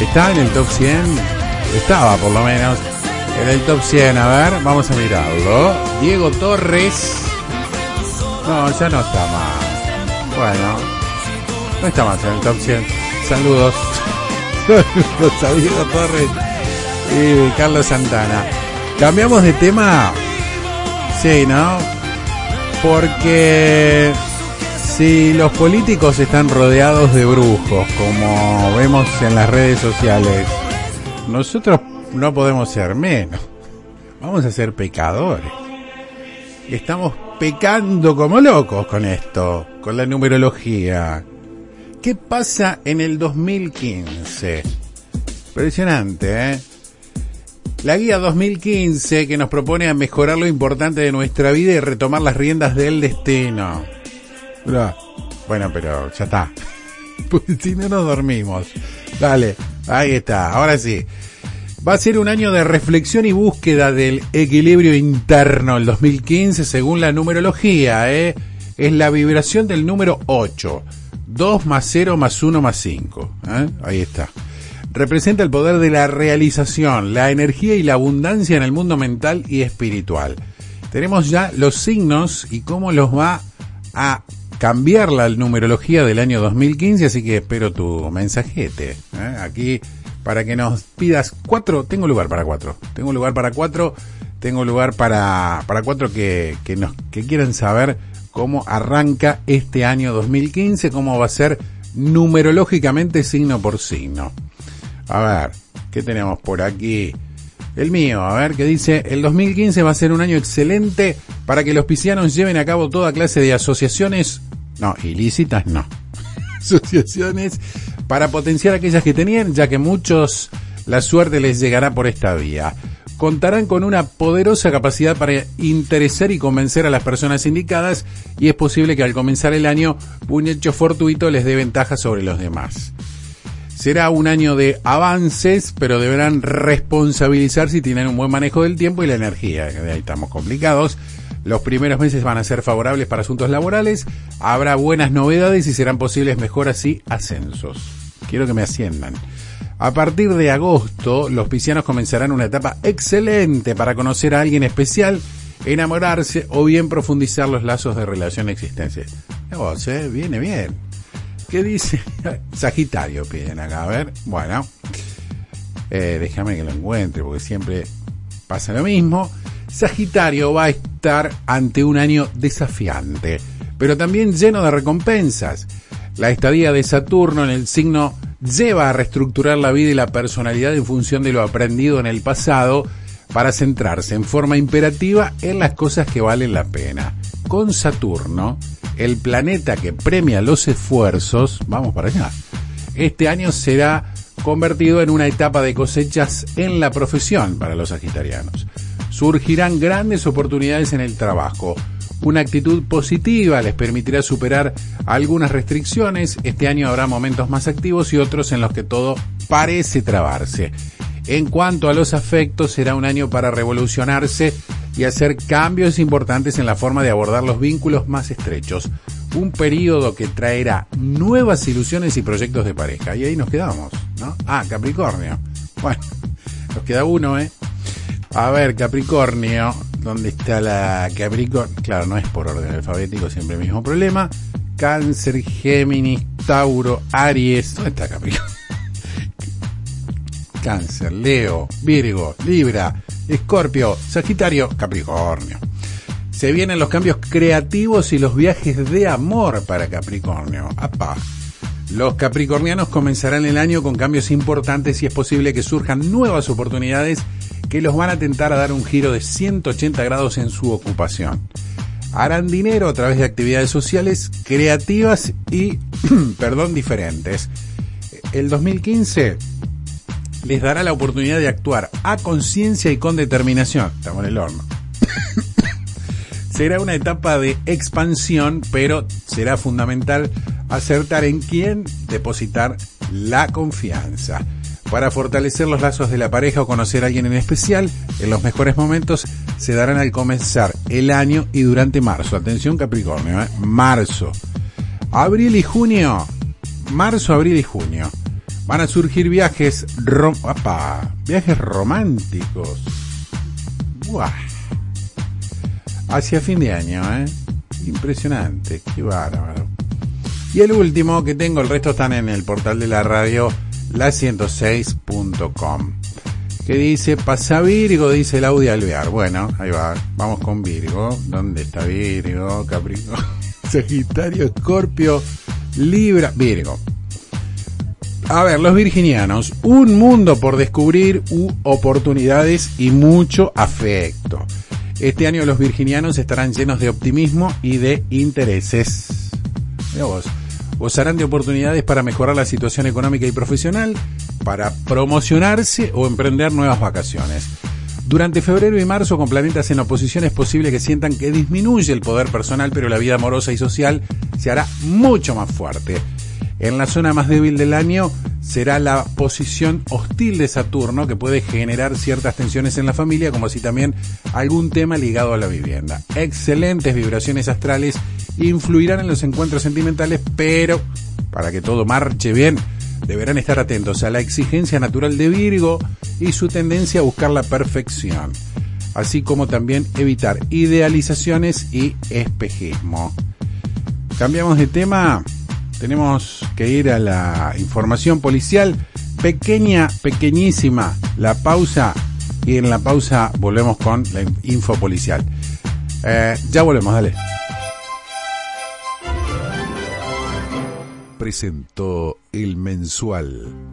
Está en el top 100. Estaba por lo menos en el top 100. A ver, vamos a mirarlo. Diego Torres. No, ya no está más. Bueno, no está más en el top 100. Saludos. Saludos a Diego Torres y Carlos Santana. Cambiamos de tema. Sí, ¿no? Porque si los políticos están rodeados de brujos, como vemos en las redes sociales, nosotros no podemos ser menos. Vamos a ser pecadores. Estamos pecando como locos con esto, con la numerología. ¿Qué pasa en el 2015? Impresionante, ¿eh? La guía 2015 que nos propone a mejorar lo importante de nuestra vida y retomar las riendas del destino. Bueno, pero ya está. Porque si no nos dormimos. Dale, ahí está, ahora sí. Va a ser un año de reflexión y búsqueda del equilibrio interno el 2015 según la numerología, ¿eh? Es la vibración del número 8. 2 más 0 más 1 más 5. ¿eh? Ahí está. Representa el poder de la realización, la energía y la abundancia en el mundo mental y espiritual. Tenemos ya los signos y cómo los va a cambiar la numerología del año 2015, así que espero tu mensajete. ¿eh? Aquí para que nos pidas cuatro, tengo lugar para cuatro, tengo lugar para cuatro, tengo lugar para, para cuatro que, que, nos, que quieran saber cómo arranca este año 2015, cómo va a ser numerológicamente signo por signo. A ver, ¿qué tenemos por aquí? El mío, a ver, que dice, el 2015 va a ser un año excelente para que los piscianos lleven a cabo toda clase de asociaciones, no, ilícitas no, asociaciones para potenciar aquellas que tenían, ya que muchos la suerte les llegará por esta vía. Contarán con una poderosa capacidad para interesar y convencer a las personas indicadas y es posible que al comenzar el año un hecho fortuito les dé ventaja sobre los demás. Será un año de avances, pero deberán responsabilizar si tienen un buen manejo del tiempo y la energía. Ahí estamos complicados. Los primeros meses van a ser favorables para asuntos laborales, habrá buenas novedades y serán posibles mejoras y ascensos. Quiero que me asciendan. A partir de agosto, los piscianos comenzarán una etapa excelente para conocer a alguien especial, enamorarse o bien profundizar los lazos de relación existencia. Vos, eh, viene bien. ¿Qué dice? Sagitario piden acá, a ver. Bueno, eh, déjame que lo encuentre porque siempre pasa lo mismo. Sagitario va a estar ante un año desafiante, pero también lleno de recompensas. La estadía de Saturno en el signo lleva a reestructurar la vida y la personalidad en función de lo aprendido en el pasado para centrarse en forma imperativa en las cosas que valen la pena. Con Saturno, el planeta que premia los esfuerzos, vamos para allá. Este año será convertido en una etapa de cosechas en la profesión para los sagitarianos surgirán grandes oportunidades en el trabajo. Una actitud positiva les permitirá superar algunas restricciones. Este año habrá momentos más activos y otros en los que todo parece trabarse. En cuanto a los afectos, será un año para revolucionarse y hacer cambios importantes en la forma de abordar los vínculos más estrechos. Un periodo que traerá nuevas ilusiones y proyectos de pareja. Y ahí nos quedamos, ¿no? Ah, Capricornio. Bueno, nos queda uno, ¿eh? A ver, Capricornio, ¿dónde está la Capricornio? Claro, no es por orden alfabético, siempre el mismo problema. Cáncer, Géminis, Tauro, Aries. ¿Dónde está Capricornio? Cáncer, Leo, Virgo, Libra, Escorpio, Sagitario, Capricornio. Se vienen los cambios creativos y los viajes de amor para Capricornio. Los capricornianos comenzarán el año con cambios importantes y es posible que surjan nuevas oportunidades que los van a tentar a dar un giro de 180 grados en su ocupación. Harán dinero a través de actividades sociales creativas y, perdón, diferentes. El 2015 les dará la oportunidad de actuar a conciencia y con determinación. Estamos en el horno. será una etapa de expansión, pero será fundamental acertar en quién depositar la confianza para fortalecer los lazos de la pareja o conocer a alguien en especial. En los mejores momentos se darán al comenzar el año y durante marzo. Atención Capricornio, ¿eh? marzo. Abril y junio. Marzo, abril y junio. Van a surgir viajes, rom viajes románticos. Hacia fin de año, ¿eh? Impresionante, qué bárbaro. Y el último que tengo, el resto están en el portal de la radio la106.com. Que dice, pasa Virgo, dice el Audi Alvear. Bueno, ahí va, vamos con Virgo. ¿Dónde está Virgo? Capricornio, Sagitario, Escorpio, Libra, Virgo. A ver, los virginianos, un mundo por descubrir, oportunidades y mucho afecto. Este año los virginianos estarán llenos de optimismo y de intereses. Mira vos gozarán de oportunidades para mejorar la situación económica y profesional, para promocionarse o emprender nuevas vacaciones. Durante febrero y marzo, con planetas en oposición, es posible que sientan que disminuye el poder personal, pero la vida amorosa y social se hará mucho más fuerte. En la zona más débil del año será la posición hostil de Saturno, que puede generar ciertas tensiones en la familia, como si también algún tema ligado a la vivienda. Excelentes vibraciones astrales influirán en los encuentros sentimentales, pero para que todo marche bien, deberán estar atentos a la exigencia natural de Virgo y su tendencia a buscar la perfección, así como también evitar idealizaciones y espejismo. Cambiamos de tema, tenemos que ir a la información policial, pequeña, pequeñísima, la pausa y en la pausa volvemos con la info policial. Eh, ya volvemos, dale. presentó El Mensual.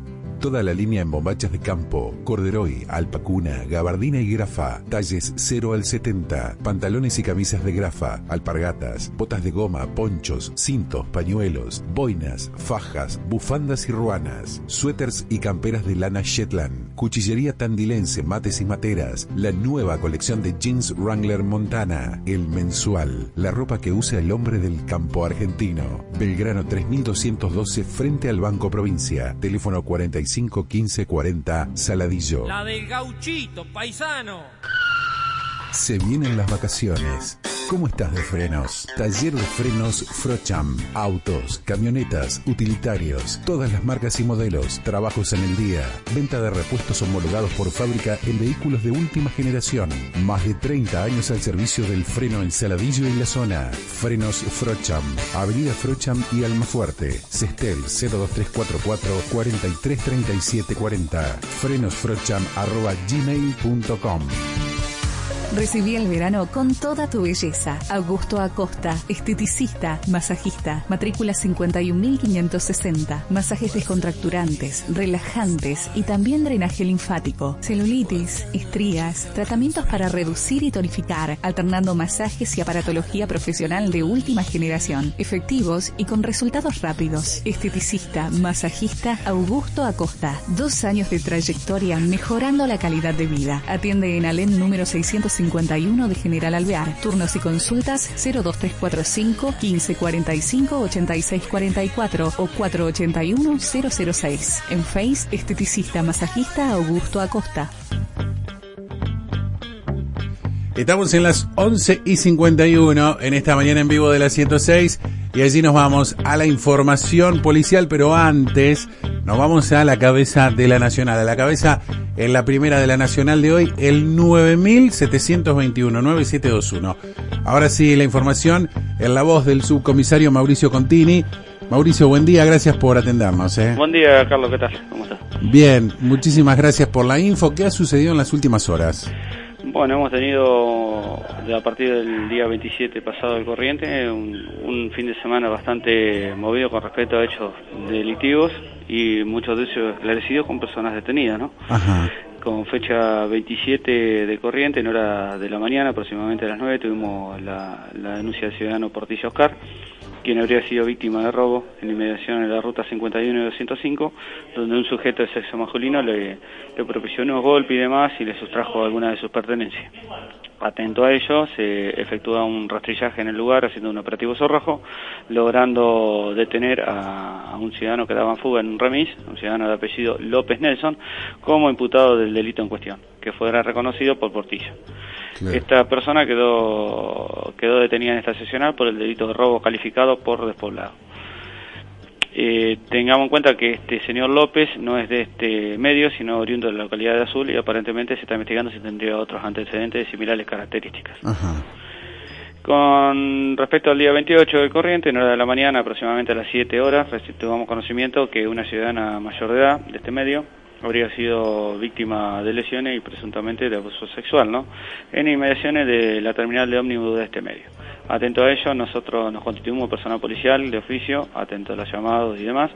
Toda la línea en bombachas de campo, corderoy, alpacuna, gabardina y grafa, talles 0 al 70, pantalones y camisas de grafa, alpargatas, botas de goma, ponchos, cintos, pañuelos, boinas, fajas, bufandas y ruanas, suéteres y camperas de lana Shetland, cuchillería tandilense, mates y materas, la nueva colección de jeans Wrangler Montana, El Mensual, la ropa que usa el hombre del campo argentino. Belgrano 3212 frente al Banco Provincia, teléfono 45 15 40 Saladillo. La del gauchito, paisano. Se vienen las vacaciones. ¿Cómo estás de frenos? Taller de frenos Frocham. Autos, camionetas, utilitarios, todas las marcas y modelos. Trabajos en el día. Venta de repuestos homologados por fábrica en vehículos de última generación. Más de 30 años al servicio del freno en Saladillo y la zona. Frenos Frocham. Avenida Frocham y Almafuerte. Cestel 02344 433740. Frenosfrocham arroba gmail.com. Recibí el verano con toda tu belleza. Augusto Acosta, esteticista, masajista, matrícula 51.560. Masajes descontracturantes, relajantes y también drenaje linfático. Celulitis, estrías, tratamientos para reducir y tonificar, alternando masajes y aparatología profesional de última generación, efectivos y con resultados rápidos. Esteticista, masajista, Augusto Acosta. Dos años de trayectoria mejorando la calidad de vida. Atiende en Alén número 650 51 de General Alvear. Turnos y consultas 02345 1545 8644 o 481 006. En Face, esteticista masajista Augusto Acosta. Estamos en las 11 y 51 en esta mañana en vivo de la 106 y allí nos vamos a la información policial, pero antes nos vamos a la cabeza de la Nacional, a la cabeza en la primera de la Nacional de hoy, el 9721, 9721. Ahora sí, la información en la voz del subcomisario Mauricio Contini. Mauricio, buen día, gracias por atendernos. ¿eh? Buen día, Carlos, ¿qué tal? ¿Cómo estás? Bien, muchísimas gracias por la info. ¿Qué ha sucedido en las últimas horas? Bueno, hemos tenido a partir del día 27 pasado del corriente un, un, fin de semana bastante movido con respecto a hechos delictivos y muchos de ellos esclarecidos con personas detenidas, ¿no? Ajá. Con fecha 27 de corriente, en hora de la mañana, aproximadamente a las 9, tuvimos la, la denuncia del ciudadano Portillo Oscar, quien habría sido víctima de robo en inmediación de la ruta 51 y 205, donde un sujeto de sexo masculino le, le propició unos golpes y demás y le sustrajo alguna de sus pertenencias. Atento a ello, se efectúa un rastrillaje en el lugar haciendo un operativo zorrojo, logrando detener a, a, un ciudadano que daba en fuga en un remis, un ciudadano de apellido López Nelson, como imputado del delito en cuestión, que fuera reconocido por Portillo. Claro. Esta persona quedó, quedó detenida en esta sesional por el delito de robo calificado por despoblado. Eh, tengamos en cuenta que este señor López no es de este medio, sino oriundo de la localidad de Azul y aparentemente se está investigando si tendría otros antecedentes de similares características. Ajá. Con respecto al día 28 del corriente, en hora de la mañana, aproximadamente a las 7 horas, tomamos conocimiento que una ciudadana mayor de edad de este medio habría sido víctima de lesiones y presuntamente de abuso sexual, ¿no? En inmediaciones de la terminal de ómnibus de este medio. Atento a ello, nosotros nos constituimos personal policial de oficio, atento a los llamados y demás.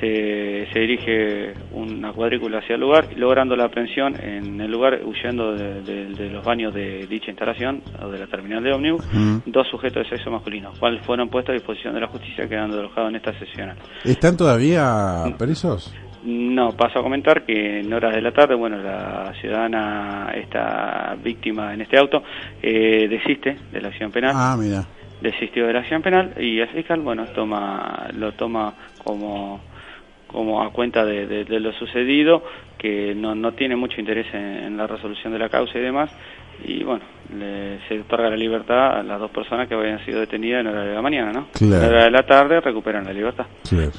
Se, se dirige una cuadrícula hacia el lugar, logrando la aprehensión en el lugar, huyendo de, de, de los baños de dicha instalación o de la terminal de ómnibus, Mm. dos sujetos de sexo masculino, cuales fueron puestos a disposición de la justicia quedando alojados en esta sesional. ¿Están todavía presos? No, paso a comentar que en horas de la tarde, bueno, la ciudadana, esta víctima en este auto, eh, desiste de la acción penal. Ah, mira. Desistió de la acción penal y el fiscal, bueno, toma, lo toma como, como a cuenta de, de- de lo sucedido, que no, no tiene mucho interés en, en la resolución de la causa y demás. Y bueno, le- se otorga la libertad a las dos personas que habían sido detenidas en hora de la mañana, ¿no? Claro. En hora de la tarde recuperan la libertad. Claro.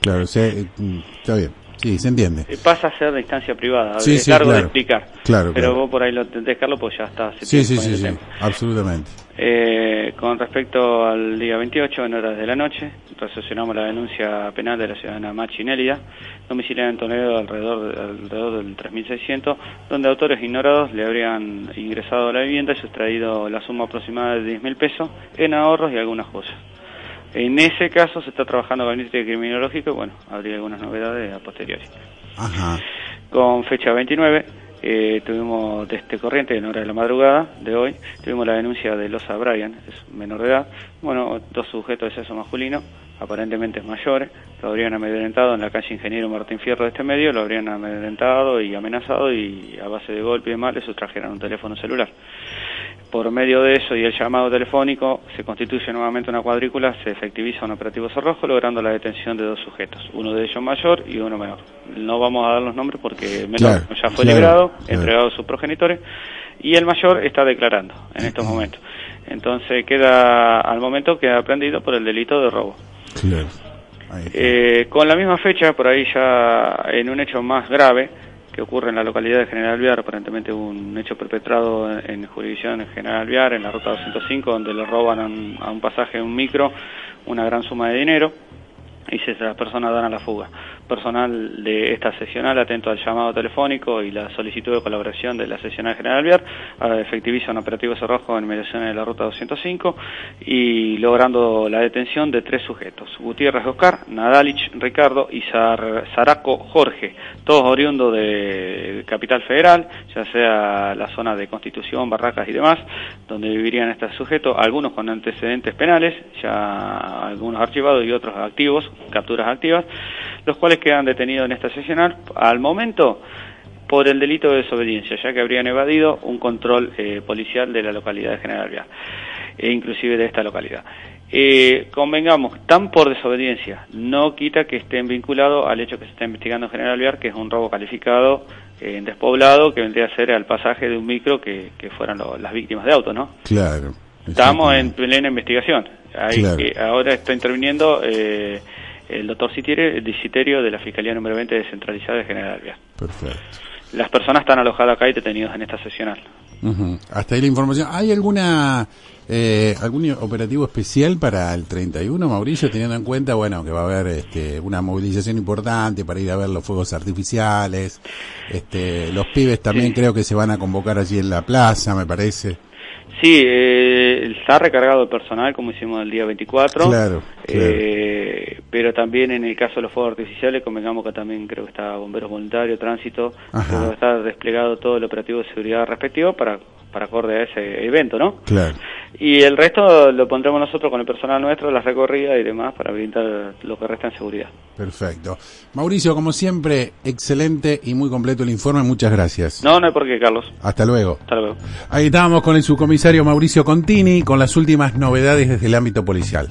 Claro, se- mm, está bien. Sí, se entiende. Eh, pasa a ser de instancia privada, Sí, es sí, largo de explicar. Claro, pero claro. vos por ahí lo entendés, Carlos, pues ya está. hace Sí, sí, sí, sí, absolutamente. Eh, con respecto al día 28, en horas de la noche, recepcionamos la denuncia penal de la ciudadana Machi Nélida, domiciliada en Toledo alrededor, de- alrededor del 3600, donde autores ignorados le habrían ingresado a la vivienda y sustraído la suma aproximada de 10 mil pesos en ahorros y algunas cosas. En ese caso se está trabajando con el Ministerio Criminológico bueno, habría algunas novedades a posteriori. Ajá. Con fecha 29, eh, tuvimos de este corriente, en hora de la madrugada de hoy, tuvimos la denuncia de Losa Bryan, es menor de edad. Bueno, dos sujetos de sexo masculino, aparentemente mayores, lo habrían amedrentado en la calle Ingeniero Martín Fierro de este medio, lo habrían amedrentado y amenazado y a base de golpe y demás le sustrajeron un teléfono celular. Por medio de eso y el llamado telefónico se constituye nuevamente una cuadrícula, se efectiviza un operativo cerrojo logrando la detención de dos sujetos, uno de ellos mayor y uno menor. No vamos a dar los nombres porque el menor Claro, ya fue claro, liberado, claro. entregado a sus progenitores y el mayor está declarando en estos momentos. Entonces queda al momento queda aprendido por el delito de robo. Eh, con la misma fecha, por ahí ya en un hecho más grave que ocurre en la localidad de General Viar, aparentemente un hecho perpetrado en, en jurisdicción de General Viar, en la ruta 205, donde le roban a un, a un pasaje, un micro, una gran suma de dinero y se las personas dan a la fuga. Personal de esta sesional, atento al llamado telefónico y la solicitud de colaboración de la sesional General Viar, efectiviza un operativo cerrojo en mediaciones de la ruta 205 y logrando la detención de tres sujetos, Gutiérrez Oscar, Nadalich Ricardo y Zar- Zaraco Jorge, todos oriundos de Capital Federal, ya sea la zona de Constitución, Barracas y demás, donde vivirían estos sujetos, algunos con antecedentes penales, ya algunos archivados y otros activos, capturas activas, los cuales quedan detenidos en esta sesional al momento por el delito de desobediencia, ya que habrían evadido un control eh, policial de la localidad de General Vial, e inclusive de esta localidad. Eh, convengamos, tan por desobediencia, no quita que estén vinculados al hecho que se está investigando en General Vial, que es un robo calificado eh, en despoblado, que vendría a ser al pasaje de un micro que, que fueran lo- las víctimas de auto, ¿no? Claro. Estamos en plena investigación. Ahí, Claro. ahora está interviniendo eh, el doctor Citiere, el Citerio de la Fiscalía número 20 descentralizada de General Vial. Perfecto. Las personas están alojadas acá y detenidos en esta sesional. Ujú. Hasta ahí la información. ¿Hay alguna eh, algún operativo especial para el 31, Mauricio, teniendo en cuenta, bueno, que va a haber este, una movilización importante para ir a ver los fuegos artificiales? Este, los pibes también creo que se van a convocar allí en la plaza, me parece. Sí, eh, está recargado el personal como hicimos el día 24. Claro, Eh, pero también en el caso de los fuegos artificiales, convengamos que también creo que está bomberos voluntarios, tránsito, va a estar desplegado todo el operativo de seguridad respectivo para para acorde a ese evento, ¿no? Claro. Y el resto lo pondremos nosotros con el personal nuestro, las recorridas y demás para brindar lo que resta en seguridad. Perfecto. Mauricio, como siempre, excelente y muy completo el informe. Muchas gracias. No, no hay por qué, Carlos. Hasta luego. Hasta luego. Ahí estábamos con el subcomisario Mauricio Contini con las últimas novedades desde el ámbito policial.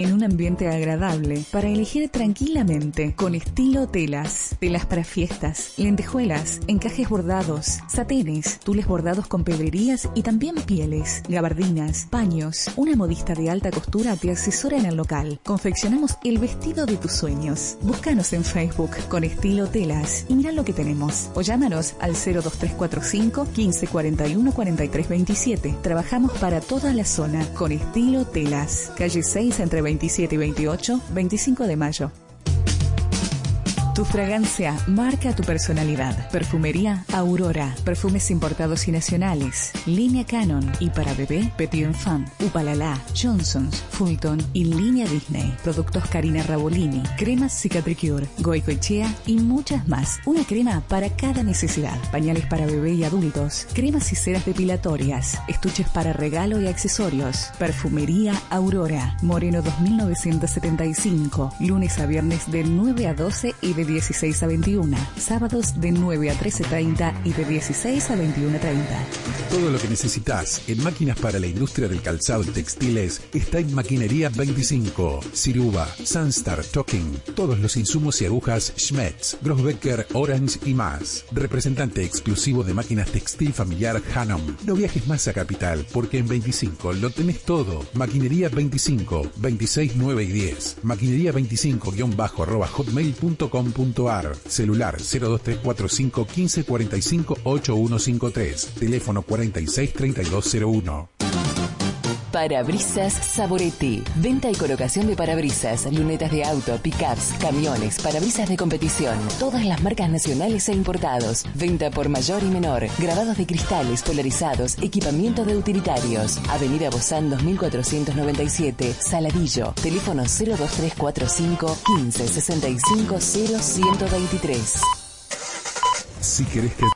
En un ambiente agradable para elegir tranquilamente con estilo telas. Telas para fiestas, lentejuelas, encajes bordados, satenes, tules bordados con pedrerías y también pieles, gabardinas, paños. Una modista de alta costura te asesora en el local. Confeccionamos el vestido de tus sueños. Búscanos en Facebook con estilo telas y mira lo que tenemos. O llámanos al 02345 1541 4327. Trabajamos para toda la zona con estilo telas. Calle 6 entre 27 y 28, 25 de mayo. Tu fragancia marca tu personalidad. Perfumería Aurora. Perfumes importados y nacionales. Línea Canon. Y para bebé, Petit Enfant. Upalala. Johnson's. Fulton. Y línea Disney. Productos Karina Rabolini. Cremas Cicatricure. Goicoechea y muchas más. Una crema para cada necesidad. Pañales para bebé y adultos. Cremas y ceras depilatorias. Estuches para regalo y accesorios. Perfumería Aurora. Moreno 2975. Lunes a viernes de 9 a 12 y de de 16 a 21. Sábados de 9 a 13.30 y de 16 a 21.30. Todo lo que necesitas en máquinas para la industria del calzado y textiles está en Maquinería 25. Siruba, Sunstar, Talking, todos los insumos y agujas Schmetz, Grossbecker, Orange y más. Representante exclusivo de máquinas textil familiar Hanom. No viajes más a Capital porque en 25 lo tenés todo. Maquinería 25, 26, 9 y 10. Maquinería 25-bajo hotmail.com.ar. Celular 02345 1545 8153. Teléfono 463201. Parabrisas Saboretti. Venta y colocación de parabrisas, lunetas de auto, pickups, camiones, parabrisas de competición. Todas las marcas nacionales e importados. Venta por mayor y menor. Grabados de cristales polarizados, equipamiento de utilitarios. Avenida Bozán 2497, Saladillo. Teléfono 02345 15 65 0123. Si querés que